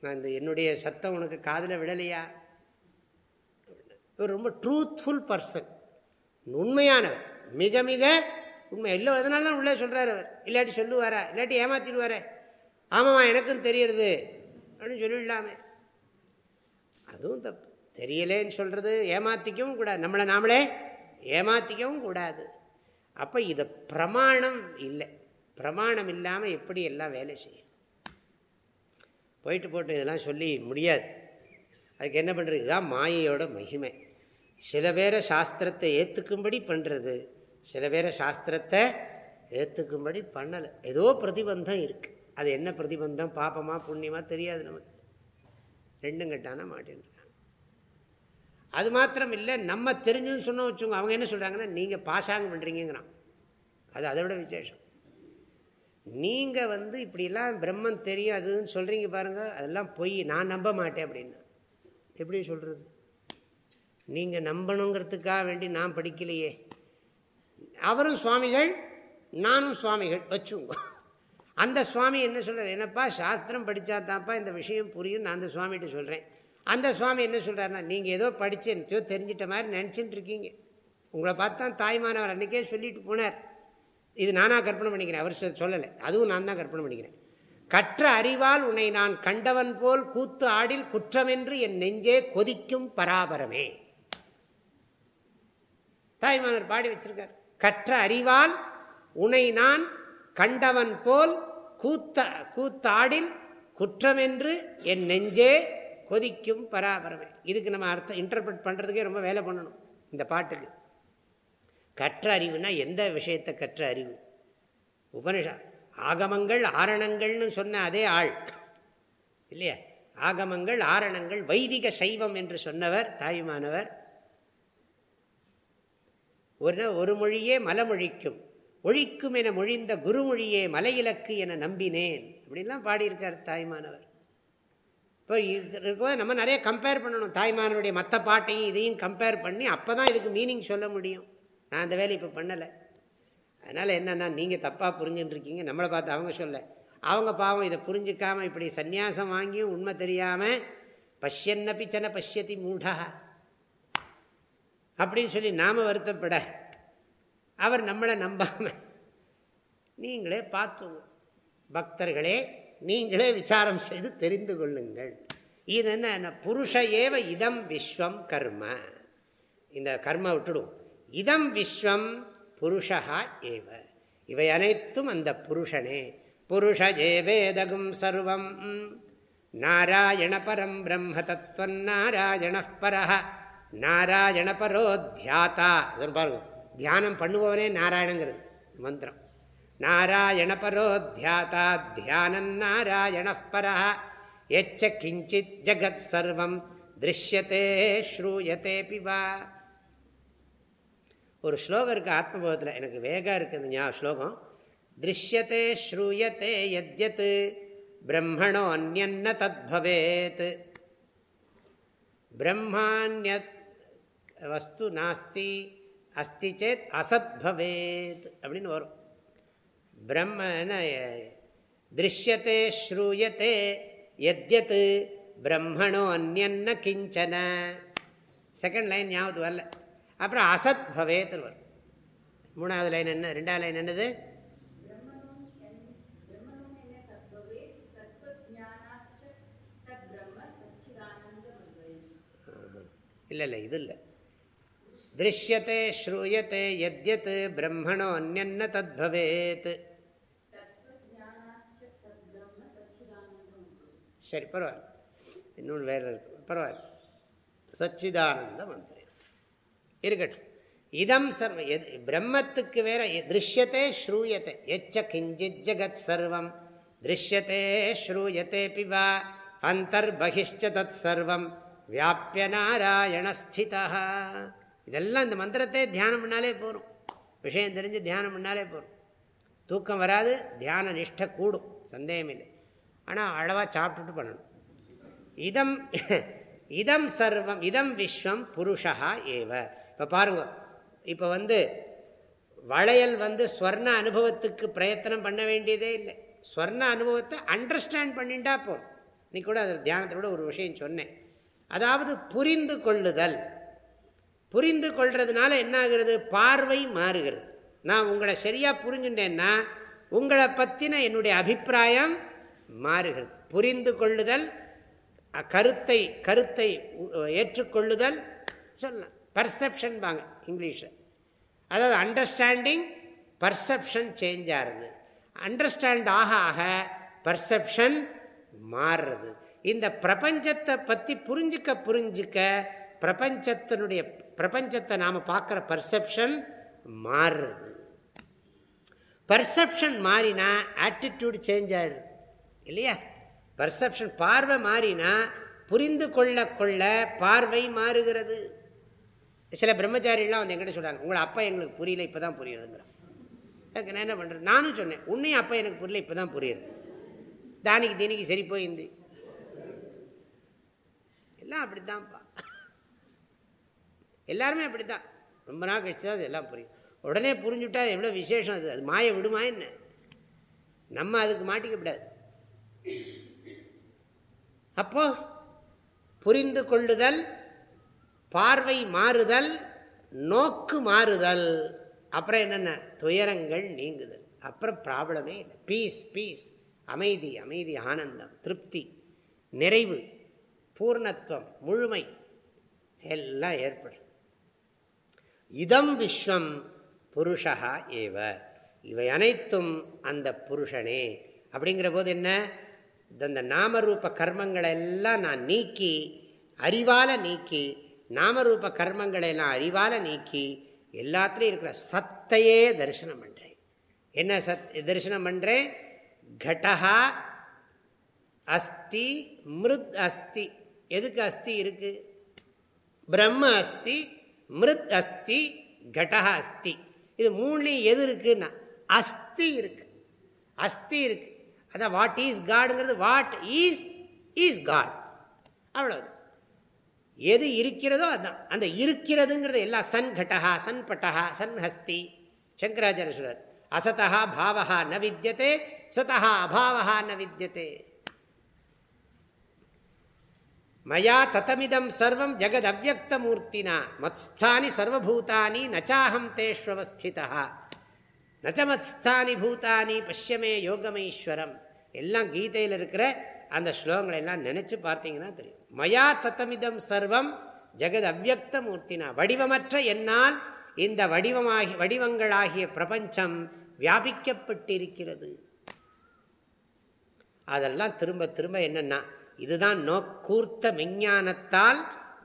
நான் இந்த என்னுடைய சத்தம் உனக்கு காதில் விடலையா? இவர் ரொம்ப ட்ரூத்ஃபுல் பர்சன் உண்மையானவர். மிக மிக உண்மை எல்லாம் எதனால தான் உள்ளே சொல்கிறார் அவர்? இல்லாட்டி சொல்லுவாரா? இல்லாட்டி ஏமாத்திடுவாரே? ஆமாம்மா எனக்கும் தெரியறது. அப்படின்னு சொல்லிடலாமே. அதுவும் தப்பு. தெரியலேன்னு சொல்கிறது ஏமாற்றிக்கவும் கூடாது. நம்மளை நாமளே ஏமாற்றிக்கவும் கூடாது. அப்போ இதை பிரமாணம் இல்லை. பிரமாணம் இல்லாமல் எப்படி எல்லாம் வேலை செய்யும் போயிட்டு போட்டு இதெல்லாம் சொல்லி முடியாது. அதுக்கு என்ன பண்ணுறது இதுதான் மாயையோட மகிமை. சில பேரை சாஸ்திரத்தை ஏற்றுக்கும்படி பண்ணுறது சில பேரை சாஸ்திரத்தை ஏற்றுக்கும்படி பண்ணலை. ஏதோ பிரதிபந்தம் இருக்குது அது என்ன பிரதிபந்தம்? பாப்பமாக புண்ணியமாக தெரியாது நமக்கு. ரெண்டும் கட்டான மாட்டேன்றாங்க. அது மாத்திரம் இல்லை நம்ம தெரிஞ்சதுன்னு சொன்ன வச்சுங்க அவங்க என்ன சொல்கிறாங்கன்னா நீங்கள் பாசாங்க பண்ணுறீங்கிறான் அது அதை விட விசேஷம். நீங்கள் வந்து இப்படிலாம் பிரம்மன் தெரியும் அதுன்னு சொல்கிறீங்க பாருங்கள் அதெல்லாம் பொய். நான் நம்ப மாட்டேன் அப்படின்னு. எப்படி சொல்கிறது நீங்கள் நம்பணுங்கிறதுக்காக வேண்டி நான் படிக்கலையே. அவரும் சுவாமிகள் நானும் சுவாமிகள் வச்சுங்க. அந்த சுவாமி என்ன சொல்கிறார் என்னப்பா சாஸ்திரம் படித்தா தான்ப்பா இந்த விஷயம் புரியும் நான் அந்த சுவாமிகிட்ட சொல்கிறேன் அந்த சுவாமி என்ன சொல்கிறாருன்னா நீங்கள் ஏதோ படித்து என்னச்சோ தெரிஞ்சிட்ட மாதிரி நினச்சிட்டு இருக்கீங்க. உங்களை பார்த்தா தாய்மானவர் அன்றைக்கே சொல்லிட்டு போனார். இது நானாக கற்பனை பண்ணிக்கிறேன் அவர் சொல்லலை. அதுவும் நான் தான் கற்பனை பண்ணிக்கிறேன். கற்ற அறிவால் உன்னை நான் கண்டவன் போல் கூத்து ஆடில் குற்றமென்று என் நெஞ்சே கொதிக்கும் பராபரமே. தாய்மானவர் பாடி வச்சிருக்கார். கற்ற அறிவால் உனை நான் கண்டவன் போல் கூத்த கூத்தாடில் குற்றமென்று என் நெஞ்சே கொதிக்கும் பராபரமே. இதுக்கு நம்ம அர்த்தம் இன்டர்பிரட் பண்ணுறதுக்கே ரொம்ப வேலை பண்ணணும் இந்த பாட்டுக்கு. கற்ற அறிவுனா எந்த விஷயத்தை கற்ற அறிவு? உபனிஷா ஆகமங்கள் ஆரணங்கள்னு சொன்ன அதே ஆள் இல்லையா? ஆகமங்கள் ஆரணங்கள் வைதிக சைவம் என்று சொன்னவர் தாயுமானவர் ஒரு ஒரு மொழியே மலமொழிக்கும். ஒழிக்கும் என மொழிந்த குருமொழியே மலையிலக்கு என நம்பினேன். அப்படின்லாம் பாடியிருக்கார் தாய்மானவர். இப்போ இருக்கும்போது நம்ம நிறைய கம்பேர் பண்ணணும். தாய்மானவருடைய மற்ற பாட்டையும் இதையும் கம்பேர் பண்ணி அப்போ தான் இதுக்கு மீனிங் சொல்ல முடியும். நான் அந்த வேலை இப்போ பண்ணலை. அதனால் என்னென்னா நீங்கள் தப்பாக புரிஞ்சுட்டு இருக்கீங்க நம்மளை பார்த்து அவங்க சொல்ல. அவங்க பாவம் இதை புரிஞ்சிக்காமல் இப்படி சந்நியாசம் வாங்கியும் உண்மை தெரியாமல் பஷ்யன்ன பிச்சன பஷ்யத்தி மூடா. அப்படின்னு சொல்லி நாம் வருத்தப்பட. அவர் நம்மளை நம்பாமல் நீங்களே பார்த்துங்க பக்தர்களே நீங்களே விசாரம் செய்து தெரிந்து கொள்ளுங்கள். இது என்ன புருஷ ஏவ இதம் விஸ்வம் கர்ம. இந்த கர்ம விட்டுடும் இதம் விஸ்வம் புருஷா ஏவ. இவை அனைத்தும் அந்த புருஷனே. புருஷ ஏவேதகும் சர்வம். நாராயண பரம் பிரம்ம தத்துவம் நாராயண பரஹ. நாராயண பரோ தியாத்தா பாருங்க தியானம் பண்ணுபவனே நாராயணங்கிறது மந்திரம். நாராயண பரோ தியாத்தா தியானம் நாராயண பரா எச்ச கிஞ்சித் ஜகத் சர்வம் திருஷ்யத்தே ஸ்ரூயத்தே பிவா ஒரு ஸ்லோகம் இருக்குது ஆத்மபோதத்தில். எனக்கு வேகம் இருக்குது அந்த ஞா ஸ்லோகம். திருஷ்யத்தே ஸ்ரூயத்தே எத்யத் பிரம்மணோ அந்நன்ன தத்பவேத். பிரம்மாண்யத் வஸ்து நாஸ்தி அஸ்தி சேத் அசத் பவேத் அப்படின்னு வரும். பிரம்ம திருஷ்யத்தே ஸ்ரூயத்தே எத்யத் பிரம்மணோ அந்நன்ன கிஞ்சன. செகண்ட் லைன் ஞாபகத்து வரல. அப்புறம் அசத் பவேத்துன்னு வரும். மூணாவது லைன் என்ன? ரெண்டாவது லைன் என்னது? இல்லை இல்லை இது இல்லை. திருஷ்யத்தை ஸ்ரூயத்தை எத்யத் பிரம்மணோ அந்நன்ன தத் பவேத் சரி பரவாயில்ல இன்னொன்று வேறு இருக்கு பரவாயில்ல சச்சிதானந்தம் வந்து இருக்கட்டும் இதம் சர்வ பிரம்மத்துக்கு வேற திருஷ்யத்தை ஸ்ரூயத்தை எச்ச கிஞ்சித் ஜகத் சர்வம் திருஷ்யத்தே ஸ்ரூயத்தை பிவா அந்தர்பகிஷ்ட தத் சர்வம் வியாபிய நாராயணஸ்திதா இதெல்லாம் இந்த மந்திரத்தை தியானம் பண்ணாலே போகும் விஷயம் தெரிஞ்சு தியானம் பண்ணாலே போகும் தூக்கம் வராது தியான நிஷ்ட கூடும். சந்தேகம் இல்லை ஆனால் அளவாக சாப்பிட்டுட்டு பண்ணணும். இதம் இதம் சர்வம் இதம் விஸ்வம் புருஷா ஏவ. இப்போ பாருங்க. இப்போ வந்து வளையல் வந்து ஸ்வர்ண அனுபவத்துக்கு பிரயத்தனம் பண்ண வேண்டியதே இல்லை. ஸ்வர்ண அனுபவத்தை அண்டர்ஸ்டாண்ட் பண்ணிட்டா போகும் இன்னைக்கு கூட அது தியானத்தோட ஒரு விஷயம் சொன்னேன். அதாவது புரிந்து கொள்ளுதல். புரிந்து கொள்றதுனால என்ன ஆகுறது பார்வை மாறுகிறது. நான் உங்களை சரியாக புரிஞ்சுட்டேன்னா உங்களை பற்றின என்னுடைய அபிப்பிராயம் மாறுகிறது. புரிந்து கொள்ளுதல் கருத்தை கருத்தை ஏற்றுக்கொள்ளுதல் சொல்லலாம் பர்செப்ஷன் பாங்க இங்கிலீஷில் அதாவது அண்டர்ஸ்டாண்டிங் பர்செப்ஷன் சேஞ்ச் ஆகுது. அண்டர்ஸ்டாண்ட் ஆக ஆக பர்செப்ஷன் மாறுறது. இந்த பிரபஞ்சத்தை பற்றி புரிஞ்சிக்க புரிஞ்சிக்க பிரபஞ்சத்தினுடைய பிரபஞ்சத்தை நாம் பார்க்குற பர்செப்ஷன் மாறுறது. பர்செப்ஷன் மாறினா ஆட்டிடியூடு சேஞ்ச் ஆகிடுது இல்லையா? பர்செப்ஷன் பார்வை மாறினா புரிந்து கொள்ள கொள்ள பார்வை மாறுகிறது. சில பிரம்மச்சாரிலாம் வந்து எங்கிட்ட சொல்கிறாங்க உங்களை அப்பா எங்களுக்கு புரியல இப்போ தான் புரியுதுங்கிறான். அதுக்கு நான் என்ன பண்ணுறேன் நானும் சொன்னேன் உன்னையும் அப்பா எனக்கு புரியல இப்போ தான் புரியுது. தானிக்கு தீனிக்கு சரி போயிருந்து. எல்லாம் அப்படித்தான்ப்பா. எல்லாருமே அப்படித்தான். ரொம்ப நாள் கழிச்சு தான் அது எல்லாம் புரியும். உடனே புரிஞ்சுட்டா எவ்வளோ விசேஷம் அது? அது மாய விடுமா என்ன? நம்ம அதுக்கு மாட்டிக்கப்படாது அப்போ புரிந்து கொள்ளுதல் பார்வை மாறுதல் நோக்கு மாறுதல். அப்புறம் என்னென்ன? துயரங்கள் நீங்குதல். அப்புறம் ப்ராப்ளமே இல்லை. Peace peace. அமைதி அமைதி ஆனந்தம் திருப்தி நிறைவு பூர்ணத்துவம் முழுமை. எல்லாம் ஏற்படுது. இதம் விஸ்வம் புருஷா ஏவ. இவை அனைத்தும் அந்த புருஷனே. அப்படிங்கிற போது என்ன? இந்த நாமரூப கர்மங்களை எல்லாம் நான் நீக்கி அறிவால நீக்கி நாமரூப கர்மங்களை எல்லாம் அறிவால் நீக்கி எல்லாத்துலேயும் இருக்கிற சத்தையே தரிசனம் பண்ணுறேன் என்ன சத் தரிசனம் பண்ணுறேன் கடஹா அஸ்தி மிருத் அஸ்தி. எதுக்கு அஸ்தி இருக்குது பிரம்ம அஸ்தி மிருத் அஸ்தி கடக அஸ்தி. இது மூணுலேயும் எது இருக்குன்னா அஸ்தி இருக்கு. அஸ்தி இருக்கு. அதான் வாட் இஸ் காடுங்கிறது வாட் இஸ் இஸ் காட் அவ்வளவு எது இருக்கிறதோ அதுதான் அந்த இருக்கிறதுங்கிறது எல்லாம் சன் கடகா சன் பட்டகா சன் ஹஸ்தி. சங்கராச்சாரிய சொல்றார் அசதா பாவகா ந வித்தியதே சதா அபாவகா ந வித்தியதே மயா தத்தமிதம் சர்வம் ஜெகத் அவ்வக்தமூர்த்தினா மத்ஸ்தானி சர்வபூதானி நச்சாஹம் தேஷ்வவஸ்திதா நச்ச மத்ஸ்தானி பூதானி பஷ்யமே யோகமீஸ்வரம் எல்லாம் கீதையில் இருக்கிற அந்த ஸ்லோகங்களை எல்லாம் நினச்சி பார்த்தீங்கன்னா தெரியும். மயா தத்தமிதம் சர்வம் ஜெகத் அவ்வக்த மூர்த்தினா வடிவமற்ற என்னால் இந்த வடிவமாகி வடிவங்களாகிய பிரபஞ்சம் வியாபிக்கப்பட்டிருக்கிறது. அதெல்லாம் திரும்ப திரும்ப என்னென்னா இதுதான் நோக்கூர்த்த மெஞ்ஞானத்தால்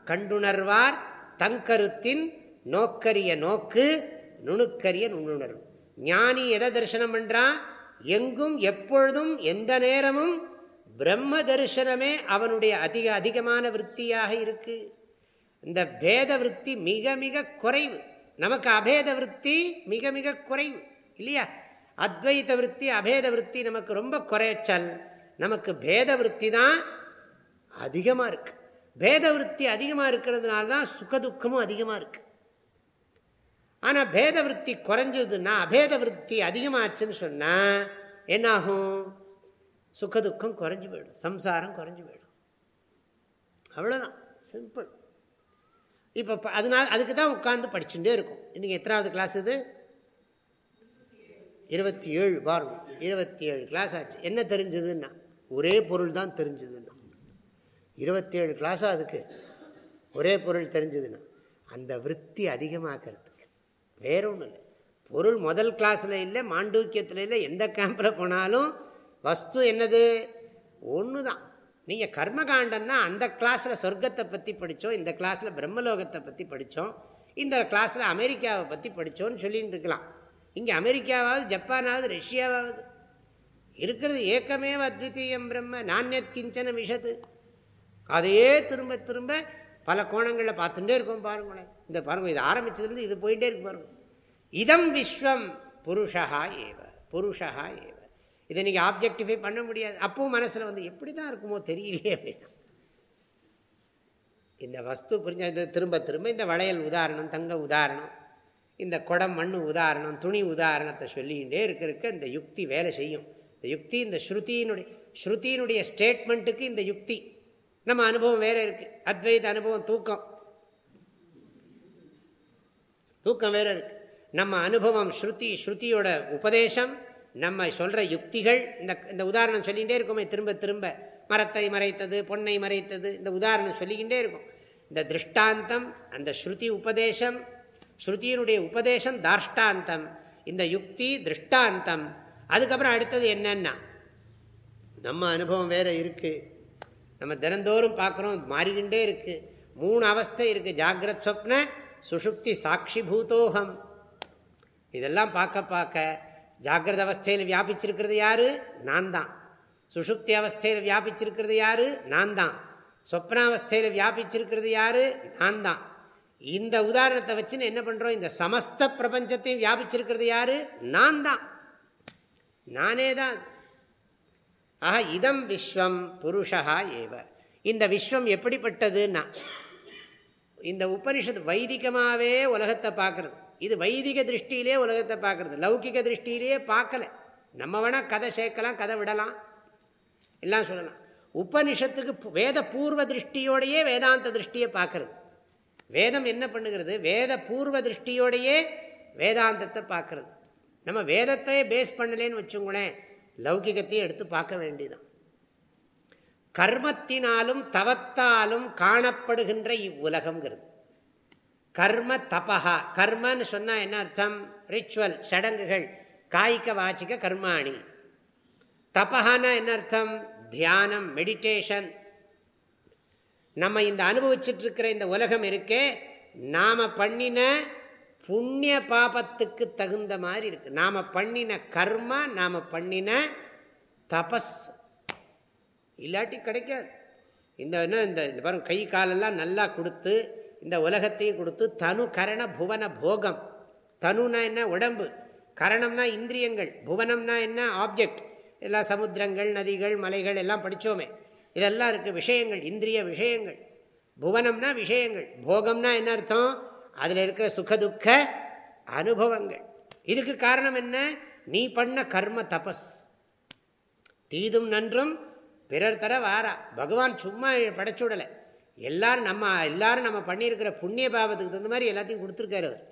கண்டுணர்வார் தங்கருத்தின் நோக்கரிய நோக்கு நுணுக்கரிய நுண்ணுணர்வு ஞானி எதை தரிசனம் பண்ணுறான் எங்கும் எப்பொழுதும் எந்த நேரமும் பிரம்ம தரிசனமே அவனுடைய அதிக அதிகமான விற்த்தியாக இருக்கு. இந்த பேத விற்பி மிக மிக குறைவு. நமக்கு அபேத விற்பி மிக மிக குறைவு இல்லையா? அத்வைத விற்பி அபேத விற்பி நமக்கு ரொம்ப குறைச்சல் நமக்கு பேத விற்பி தான் அதிகமாக இருக்கு. பேத விற்பி அதிகமாக இருக்கிறதுனால தான் சுகதுக்கமும் அதிகமாக இருக்கு. ஆனால் பேத விற்பி குறைஞ்சதுன்னா அபேத விற்பி அதிகமாச்சுன்னு சொன்னால் என்னாகும்? சுகதுக்கம் குறைஞ்சி போயிடும். சம்சாரம் குறைஞ்சு போயிடும். அவ்வளோதான் சிம்பிள் இப்போ அதனால அதுக்கு தான் உட்காந்து படிச்சுட்டே இருக்கும். இன்றைக்கி எத்தனாவது கிளாஸ் இது? இருபத்தி ஏழு. பாருங்க. இருபத்தி ஏழு கிளாஸ் ஆச்சு. என்ன தெரிஞ்சதுன்னா ஒரே பொருள் தான் தெரிஞ்சதுன்னா. இருபத்தி ஏழு கிளாஸாக அதுக்கு. ஒரே பொருள் தெரிஞ்சதுன்னா அந்த விற்பி அதிகமாக்கிறதுக்கு. வேற ஒன்றும் இல்லை பொருள் முதல் கிளாஸில் இல்லை மாண்டூக்கியத்தில் இல்லை எந்த கேம்பில் போனாலும் வஸ்து என்னது? ஒன்று தான் நீங்கள் கர்மகாண்டம்னா அந்த கிளாஸில் சொர்க்கத்தை பற்றி படித்தோம் இந்த கிளாஸில் பிரம்மலோகத்தை பற்றி படித்தோம் இந்த கிளாஸில் அமெரிக்காவை பற்றி படித்தோன்னு சொல்லின்னு இருக்கலாம். இங்கே அமெரிக்காவாவது ஜப்பானாவது ரஷ்யாவாவது. இருக்கிறது ஏக்கமேவ அத்வித்தீயம் பிரம்ம நாண்யத் கிஞ்சன விஷத்து அதையே திரும்ப திரும்ப பல கோணங்களில் பார்த்துட்டே இருக்கோம் பாருங்களேன். இந்த பாருங்க இது ஆரம்பித்ததுலேருந்து இது போயிட்டே இருக்கு பாருங்க. இதம் விஸ்வம் புருஷா ஏவ புருஷா ஏவ. இதை நீங்கள் ஆப்ஜெக்டிஃபை பண்ண முடியாது. அப்பவும் மனசில் வந்து எப்படி தான் இருக்குமோ தெரியலையே அப்படின்னா இந்த வஸ்து புரிஞ்ச இந்த திரும்ப திரும்ப இந்த வளையல் உதாரணம் தங்க உதாரணம் இந்த குடம் மண் உதாரணம் துணி உதாரணத்தை சொல்லிகிட்டே இருக்க இருக்க இந்த யுக்தி வேலை செய்யும். இந்த யுக்தி இந்த ஸ்ருதியினுடைய ஸ்ருதியினுடைய ஸ்டேட்மெண்ட்டுக்கு இந்த யுக்தி. நம்ம அனுபவம் வேற இருக்கு. அத்வைத அனுபவம் தூக்கம். தூக்கம் வேற இருக்கு. நம்ம அனுபவம் ஸ்ருதி ஸ்ருதியோட உபதேசம் நம்ம சொல்கிற யுக்திகள் இந்த இந்த உதாரணம் சொல்லிகிட்டே இருக்கோமே திரும்ப திரும்ப. மரத்தை மறைத்தது பொன்னை மறைத்தது இந்த உதாரணம் சொல்லிக்கிட்டே இருக்கும். இந்த திருஷ்டாந்தம் அந்த ஸ்ருதி உபதேசம் ஸ்ருதியினுடைய உபதேசம் தாஷ்டாந்தம் இந்த யுக்தி திருஷ்டாந்தம். அதுக்கப்புறம் அடுத்தது என்னன்னா நம்ம அனுபவம் வேற இருக்குது நம்ம தினந்தோறும் பார்க்குறோம் மாறிக்கிண்டே இருக்குது மூணு அவஸ்தை இருக்குது ஜாகிரத் சொப்ன சுஷுப்தி சாட்சி பூதோகம். இதெல்லாம் பார்க்க பார்க்க ஜாகிரத அவஸ்தையில் வியாபிச்சிருக்கிறது யாரு? நான் தான் சுஷுப்தி அவஸ்தையில் வியாபிச்சிருக்கிறது யாரு? நான் தான் சொப்னாவஸ்தையில் வியாபிச்சிருக்கிறது யாரு? நான் தான் இந்த உதாரணத்தை வச்சுன்னு என்ன பண்ணுறோம் இந்த சமஸ்த பிரபஞ்சத்தையும் வியாபிச்சிருக்கிறது யாரு? நான் தான் நானே தான் ஆஹா இதம் விஸ்வம் புருஷா ஏவ. இந்த விஸ்வம் எப்படிப்பட்டதுன்னா இந்த உபனிஷத்து வைதிகமாகவே உலகத்தை பார்க்கறது. இது வைதிக திருஷ்டியிலே உலகத்தை பார்க்கறது. லௌகிக திருஷ்டியிலேயே பார்க்கல. நம்ம வேணால் கதை சேர்க்கலாம் கதை விடலாம். எல்லாம் சொல்லலாம். உபனிஷத்துக்கு வேத பூர்வ திருஷ்டியோடையே வேதாந்த திருஷ்டியை பார்க்கறது. வேதம் என்ன பண்ணுகிறது? வேத பூர்வ திருஷ்டியோடையே வேதாந்தத்தை பார்க்கறது. நம்ம வேதத்தையே பேஸ் பண்ணலேன்னு வச்சுங்களேன். லௌகிகத்தையும் எடுத்து பார்க்க வேண்டிதான் கர்மத்தினாலும் தவத்தாலும் காணப்படுகின்ற இவ்வுலகம்ங்கிறது. கர்ம தபஹா கர்மன்னு சொன்னால் என்ன அர்த்தம்? ரிச்சுவல் சடங்குகள் காய்க்க வாச்சிக்க கர்மாணி. தபஹானா என்ன அர்த்தம்? தியானம் மெடிடேஷன் நம்ம இந்த அனுபவிச்சுட்டு இருக்கிற இந்த உலகம் இருக்கே நாம பண்ணின புண்ணிய பாபத்துக்கு தகுந்த மாதிரி இருக்கு. நாம் பண்ணின கர்மா நாம் பண்ணின தபஸ். இல்லாட்டி கிடைக்காது. இந்த என்ன இந்த பாருங்க கை காலெல்லாம் நல்லா கொடுத்து இந்த உலகத்தையும் கொடுத்து தனு கரண புவன போகம். தனுனா என்ன? உடம்பு. கரணம்னா இந்திரியங்கள். புவனம்னா என்ன? ஆப்ஜெக்ட் எல்லா சமுத்திரங்கள் நதிகள் மலைகள் எல்லாம் படித்தோமே இதெல்லாம் இருக்குது விஷயங்கள் இந்திரிய விஷயங்கள். புவனம்னா விஷயங்கள். போகம்னா என்ன அர்த்தம்? அதில் இருக்கிற சுகதுக்க அனுபவங்கள். இதுக்கு காரணம் என்ன? நீ பண்ண கர்ம தபஸ். தீதும் நன்றும் பிறர் தர வாரா. பகவான் சும்மா படைச்சுடலை எல்லாரும் நம்ம எல்லாரும் நம்ம பண்ணியிருக்கிற புண்ணிய பாவத்துக்கு தகுந்த மாதிரி எல்லாத்தையும் கொடுத்துருக்காரு அவர்.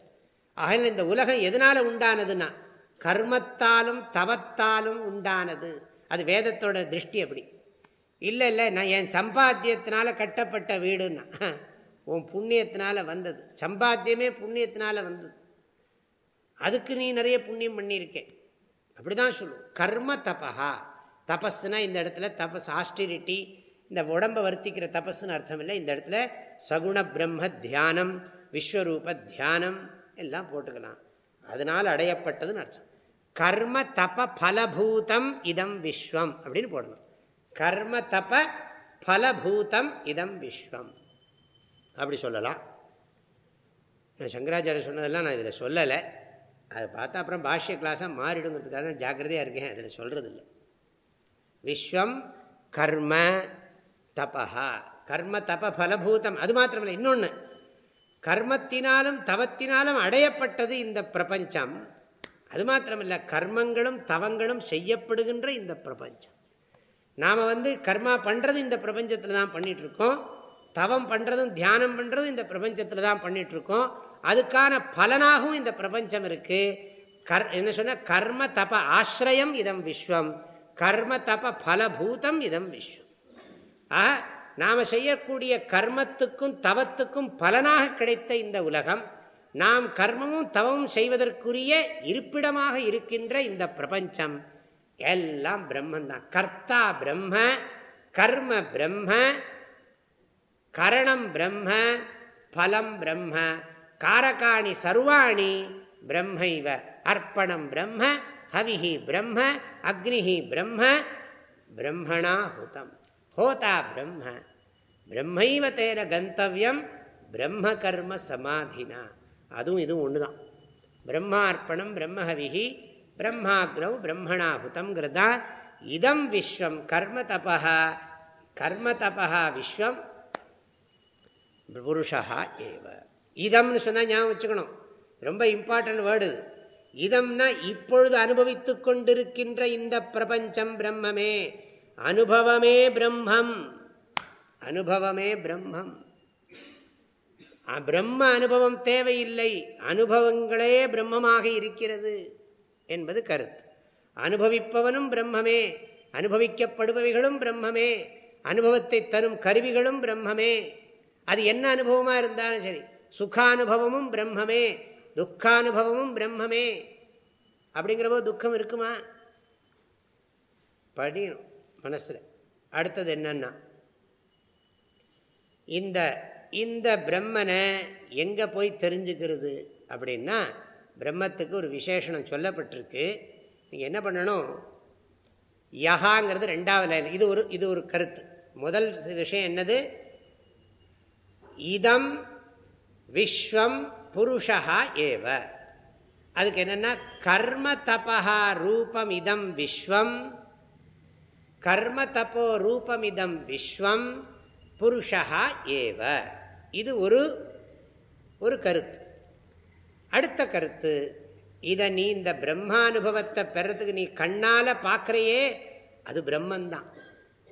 ஆகினால் இந்த உலகம் எதனால் உண்டானதுன்னா கர்மத்தாலும் தவத்தாலும் உண்டானது. அது வேதத்தோட திருஷ்டி அப்படி. இல்லை இல்லை நான் என் சம்பாத்தியத்தினால கட்டப்பட்ட வீடுன்னா உன் புண்ணியத்தினால் வந்தது. சம்பாத்தியமே புண்ணியத்தினால் வந்தது. அதுக்கு நீ நிறைய புண்ணியம் பண்ணியிருக்கேன் அப்படிதான் சொல்லுவோம் கர்ம தபஹா. தபஸ்னா இந்த இடத்துல தபஸ் ஆஸ்டிரிட்டி இந்த உடம்பை வர்த்திக்கிற தபஸ்ன்னு அர்த்தம் இல்லை. இந்த இடத்துல சகுண பிரம்ம தியானம் விஸ்வரூப தியானம் எல்லாம் போட்டுக்கலாம். அதனால் அடையப்பட்டதுன்னு அர்த்தம். கர்ம தப பலபூதம் இதம் விஸ்வம் அப்படின்னு போடணும். கர்ம தப பலபூதம் இதம் விஸ்வம். அப்படி சொல்லலாம். நான் சங்கராச்சாரிய சொன்னதெல்லாம் நான் இதில் சொல்லலை. அதை பார்த்தா அப்புறம் பாஷ்ய கிளாஸாக மாறிடுங்கிறதுக்காக தான் ஜாக்கிரதையாக இருக்கேன். அதில் சொல்கிறதில்ல விஸ்வம் கர்ம தபா கர்ம தப பலபூதம். அது மாத்திரமில்லை இன்னொன்று கர்மத்தினாலும் தவத்தினாலும் அடையப்பட்டது இந்த பிரபஞ்சம். அது மாத்திரமில்லை கர்மங்களும் தவங்களும் செய்யப்படுகின்ற இந்த பிரபஞ்சம். நாம் வந்து கர்மா பண்ணுறது இந்த பிரபஞ்சத்தில் தான் பண்ணிகிட்ருக்கோம் தவம் பண்ணுறதும் தியானம் பண்ணுறதும் இந்த பிரபஞ்சத்தில் தான் பண்ணிகிட்ருக்கோம் அதுக்கான பலனாகவும் இந்த பிரபஞ்சம் இருக்குது கர் என்ன சொன்னால் கர்ம தப ஆசிரியம் இதம் விஸ்வம். கர்ம தப பலபூதம் இதம் விஸ்வம். ஆ நாம் செய்யக்கூடிய கர்மத்துக்கும் தவத்துக்கும் பலனாக கிடைத்த இந்த உலகம் நாம் கர்மமும் தவமும் செய்வதற்குரிய இருப்பிடமாக இருக்கின்ற இந்த பிரபஞ்சம் எல்லாம் பிரம்மந்தான். கர்த்தா பிரம்ம கர்ம பிரம்ம கரணம் பிரம்ம பலம் பிரம்ம காரகாணி சர்வாணி பிரம்மைவ அர்ப்பணம் பிரம்ம ஹவிஹி பிரம்ம அக்னிஹி பிரம்ம பிரம்மணா ஹுதம் ஹோதா பிரம்ம பிரம்மைவ தேன கந்தவியம் பிரம்ம கர்ம சமாதினா. அதுவும் இதுவும் ஒன்று தான் பிரம்மார்ப்பணம் பிரம்மஹவிஹி பிரம்மாக்னவ் பிரம்மணாஹுதம்ங்கிறதா இதம் விஸ்வம் கர்ம தபா கர்ம தபா விஸ்வம் புருஷா ஏவ. இதம்னு சொன்னால் ஞாபகம் வச்சுக்கணும். ரொம்ப இம்பார்ட்டன்ட் வேர்டு இதம்னா இப்பொழுது அனுபவித்து கொண்டிருக்கின்ற இந்த பிரபஞ்சம் பிரம்மமே. அனுபவமே பிரம்மம். அனுபவமே பிரம்மம். பிரம்ம அனுபவம் தேவையில்லை. அனுபவங்களே பிரம்மமாக இருக்கிறது என்பது கருத்து. அனுபவிப்பவனும் பிரம்மமே. அனுபவிக்கப்படுபவைகளும் பிரம்மமே. அனுபவத்தை தரும் கருவிகளும் பிரம்மமே. அது என்ன அனுபவமாக இருந்தாலும் சரி. சுகானுபவமும் பிரம்மமே. துக்கானுபவமும் பிரம்மமே. அப்படிங்கிறப்போ துக்கம் இருக்குமா? படிக்கணும் மனசில். அடுத்தது என்னன்னா இந்த இந்த பிரம்மனை எங்கே போய் தெரிஞ்சுக்கிறது அப்படின்னா பிரம்மத்துக்கு ஒரு விசேஷனம் சொல்லப்பட்டிருக்கு. நீங்கள் என்ன பண்ணணும்? யகாங்கிறது ரெண்டாவது லைன் இது ஒரு இது ஒரு கருத்து. முதல் விஷயம் என்னது? இதம் விஸ்வம் புருஷா ஏவ. அதுக்கு என்னென்னா கர்ம தபா ரூபம் இதம் விஸ்வம் கர்ம தப்போ ரூபமிதம் விஸ்வம் புருஷா ஏவ. இது ஒரு ஒரு கருத்து. அடுத்த கருத்து இதை நீ இந்த பிரம்மானுபவத்தை பெறத்துக்கு நீ கண்ணால் பார்க்குறையே அது பிரம்மந்தான்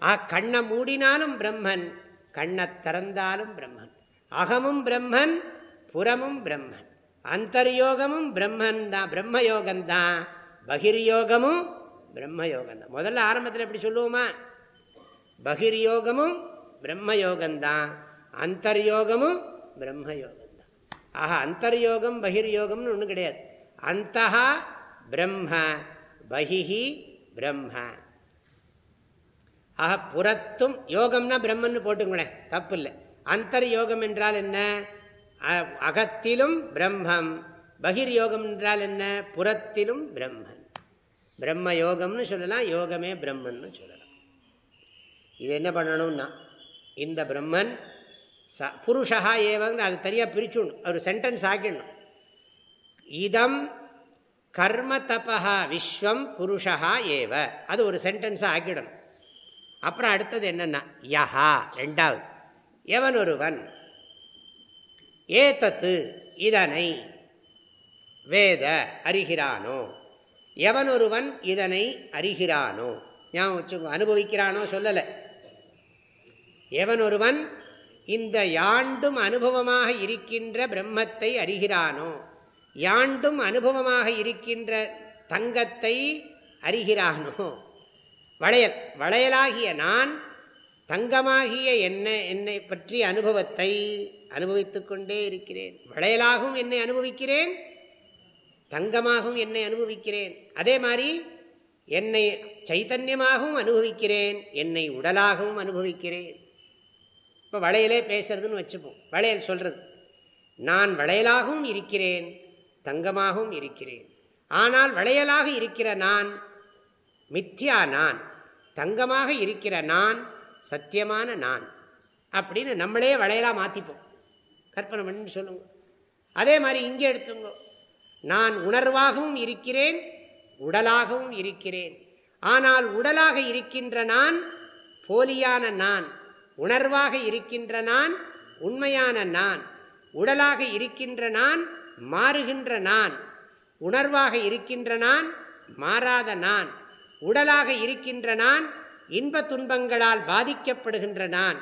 ஆ கண்ணை மூடினாலும் பிரம்மன் கண்ணை திறந்தாலும் பிரம்மன். அகமும் பிரம்மன் புறமும் பிரம்மன். அந்தர்யோகமும் பிரம்மன் தான் பிரம்மயோகம்தான் பகிர்யோகமும் பிரம்மயோகம்தான் முதல்ல ஆரம்பத்தில் எப்படி சொல்லுவோமா? பகிர்யோகமும் பிரம்மயோகம்தான் அந்தர்யோகமும் பிரம்மயோகம்தான் ஆஹா அந்தர்யோகம் பகிர்யோகம்னு ஒன்றும் கிடையாது. அந்தஹா பிரம்ம பகிஹி பிரம்ம. ஆஹா புறத்தும் யோகம்னா பிரம்மன்னு போட்டுங்களேன் தப்பு இல்லை அந்தர்யோகம் என்றால் என்ன? அகத்திலும் பிரம்மம். பகிர் யோகம் என்றால் என்ன? புறத்திலும் பிரம்மன். பிரம்ம யோகம்னு சொல்லலாம் யோகமே பிரம்மன்னு சொல்லலாம். இது என்ன பண்ணணும்னா இந்த பிரம்மன் ச புருஷா ஏவங்கிற அது தனியாக பிரிச்சுடணும். ஒரு சென்டென்ஸ் ஆக்கிடணும். இதம் கர்ம தபா விஸ்வம் புருஷா ஏவ. அது ஒரு சென்டென்ஸாக ஆக்கிடணும். அப்புறம் அடுத்தது என்னன்னா யஹா ரெண்டாவது. எவன் ஒருவன்? ஏதத்து இதனை வேத அறிகிறானோ? எவன் ஒருவன் இதனை அறிகிறானோ? ஞாபகம் அனுபவிக்கிறானோ சொல்லலை. எவன் ஒருவன் இந்த யாண்டும் அனுபவமாக இருக்கின்ற பிரம்மத்தை அறிகிறானோ? யாண்டும் அனுபவமாக இருக்கின்ற தங்கத்தை அறிகிறானோ? வளையல் வளையலாகிய நான் தங்கமாகிய என்ன என்னை பற்றிய அனுபவத்தை அனுபவித்து கொண்டே இருக்கிறேன். வளையலாகவும் என்னை அனுபவிக்கிறேன் தங்கமாகவும் என்னை அனுபவிக்கிறேன். அதே மாதிரி என்னை சைத்தன்யமாகவும் அனுபவிக்கிறேன் என்னை உடலாகவும் அனுபவிக்கிறேன். இப்போ வளையலே பேசுறதுன்னு வச்சுப்போம். வளையல் சொல்கிறது நான் வளையலாகவும் இருக்கிறேன் தங்கமாகவும் இருக்கிறேன். ஆனால் வளையலாக இருக்கிற நான் மித்யா நான் தங்கமாக இருக்கிற நான் சத்தியமான நான் அப்படின்னு நம்மளே வளையலாக மாற்றிப்போம் கற்பனை பண்ணி சொல்லுங்க. அதே மாதிரி இங்கே எடுத்துங்க. நான் உணர்வாகவும் இருக்கிறேன் உடலாகவும் இருக்கிறேன். ஆனால் உடலாக இருக்கின்ற நான் போலியான நான் உணர்வாக இருக்கின்ற நான் உண்மையான நான் உடலாக இருக்கின்ற நான் மாறுகின்ற நான் உணர்வாக இருக்கின்ற நான் மாறாத நான் உடலாக இருக்கின்ற நான் இன்ப துன்பங்களால் பாதிக்கப்படுகின்ற நான்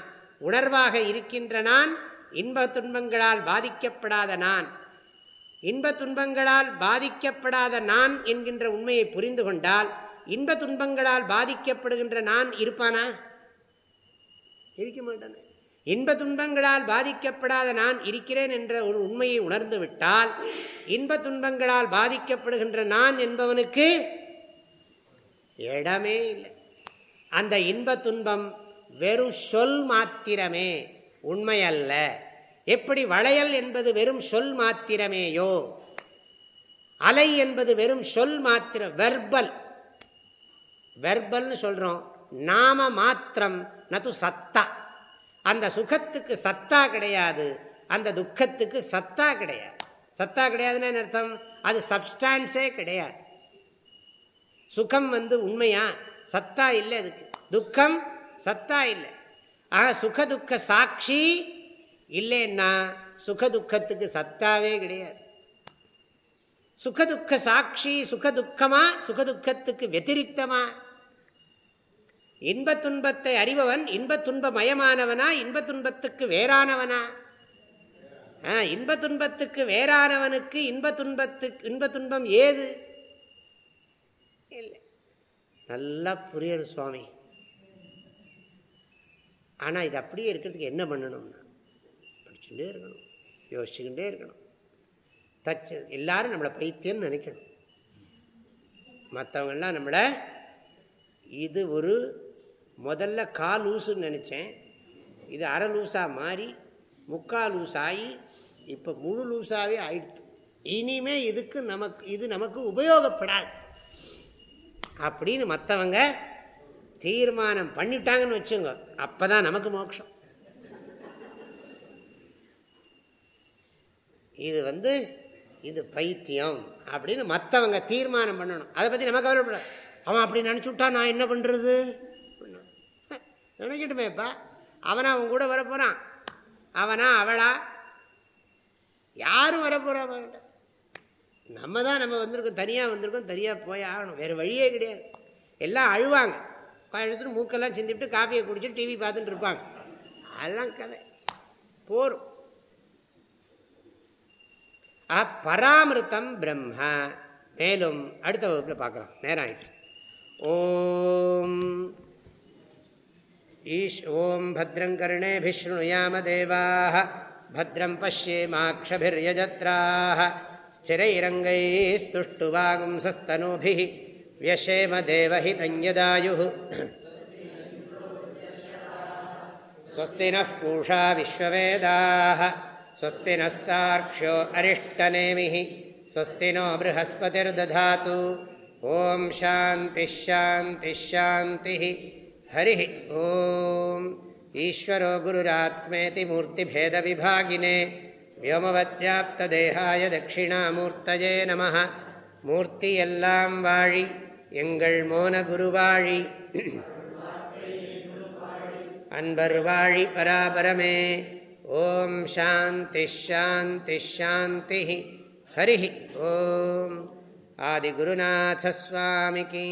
உணர்வாக இருக்கின்ற நான் இன்ப துன்பங்களால் பாதிக்கப்படாத நான். இன்ப துன்பங்களால் பாதிக்கப்படாத நான் என்கின்ற உண்மையை புரிந்து கொண்டால் இன்ப துன்பங்களால் பாதிக்கப்படுகின்ற நான் இருப்பானா? இருக்க மாட்டான இன்ப துன்பங்களால் பாதிக்கப்படாத நான் இருக்கிறேன் என்ற ஒரு உண்மையை உணர்ந்து விட்டால் இன்ப துன்பங்களால் பாதிக்கப்படுகின்ற நான் என்பவனுக்கு இடமே இல்லை. அந்த இன்ப துன்பம் வெறும் சொல் மாத்திரமே உண்மையல்ல. எப்படி வளையல் என்பது வெறும் சொல் மாத்திரமேயோ அலை என்பது வெறும் சொல் மாத்திரம் வெர்பல் வெர்பல்னு சொல்கிறோம் நாம மாத்திரம் நது சத்தா. அந்த சுகத்துக்கு சத்தா கிடையாது அந்த துக்கத்துக்கு சத்தா கிடையாது. சத்தா கிடையாதுன்னு அர்த்தம்? அது சப்ஸ்டான்ஸே கிடையாது. சுகம் வந்து உண்மையா? சத்தா இல்லை அதுக்கு. துக்கம் சத்தா இல்லை. ஆக சுக துக்க சாட்சி இல்லைன்னா சுக துக்கத்துக்கு சத்தாவே கிடையாது. சுகதுக்க சாட்சி சுகதுக்கமா சுகதுக்கத்துக்கு வெத்திரிக்தமா? இன்ப துன்பத்தை அறிபவன் இன்ப துன்பமயமானவனா இன்ப துன்பத்துக்கு வேறானவனா? இன்ப துன்பத்துக்கு வேறானவனுக்கு இன்ப துன்பத்துக்கு இன்ப துன்பம் ஏது? இல்லை. நல்லா புரியுது சுவாமி. ஆனால் இது அப்படியே இருக்கிறதுக்கு என்ன பண்ணணும்னா? படிச்சுட்டே இருக்கணும். யோசிச்சுக்கிட்டே இருக்கணும். தச்சு எல்லாரும் நம்மளை பைத்தியம்னு நினைக்கணும். மற்றவங்கள்லாம் நம்மளை இது ஒரு முதல்ல கால் லூசுன்னு நினச்சேன். இது அரை லூஸாக மாறி முக்கால் லூஸாகி இப்போ முழு லூஸாகவே ஆயிடுது இனிமே இதுக்கு நமக்கு இது நமக்கு உபயோகப்படாது. அப்படின்னு மற்றவங்க தீர்மானம் பண்ணிட்டாங்கன்னு வச்சுங்க அப்போ தான் நமக்கு மோட்சம். இது வந்து இது பைத்தியம் அப்படின்னு மற்றவங்க தீர்மானம் பண்ணணும். அதை பற்றி நம்ம கவலைப்படாது அவன் அப்படி நினச்சி விட்டா நான் என்ன பண்ணுறது நினைக்கட்டுமேப்பா அவனா அவன் கூட வரப்போகிறான் அவனா அவளா? யாரும் வரப்போகிறா நம்ம தான் நம்ம வந்திருக்கோம் தனியாக வந்திருக்கோம் தனியாக போய் ஆகணும். வேறு வழியே கிடையாது. எல்லாம் அழுவாங்க. எடுத்துட்டு மூக்கெல்லாம் சிந்திட்டு காஃபியை குடிச்சிட்டு டிவி பார்த்துட்டு இருப்பாங்க அதெல்லாம் கதை போரும் பராமிருத்தம் பிரம்ம மேலும் அடுத்த வகுப்பில் பார்க்குறோம் நேரம் ஆயிடுச்சு ஓம் ईश ॐ भद्रं कर्णेभिशृणुयाम देवाः भद्रं पश्येमाक्षभिर्यजत्राः स्थिरैरङ्गैस्तुष्टुवागुंसस्तनूभिः व्यशेम देवहि तञ्जदायुः स्वस्ति नः पूषा विश्ववेदाः स्वस्ति नस्तार्क्ष्यो अरिष्टनेमिः स्वस्ति नो बृहस्पतिर्दधातु ॐ शान्तिश्शान्तिश्शान्तिः हरिः ॐ ईश्वरो गुरुरात्मेति मूर्तिभेदविभागिने व्योमवद्याप्तदेहाय दक्षिणामूर्तये नमः मूर्ति एल्लां वाळि எங்கள் மோன குருவாழி. அன்பர் வாழி பராபரமே. ஓம் சாந்தி ஷாந்தி ஷாந்தி ஹரி ஓம். ஆதிகுருநாசஸ்வாமிக்கு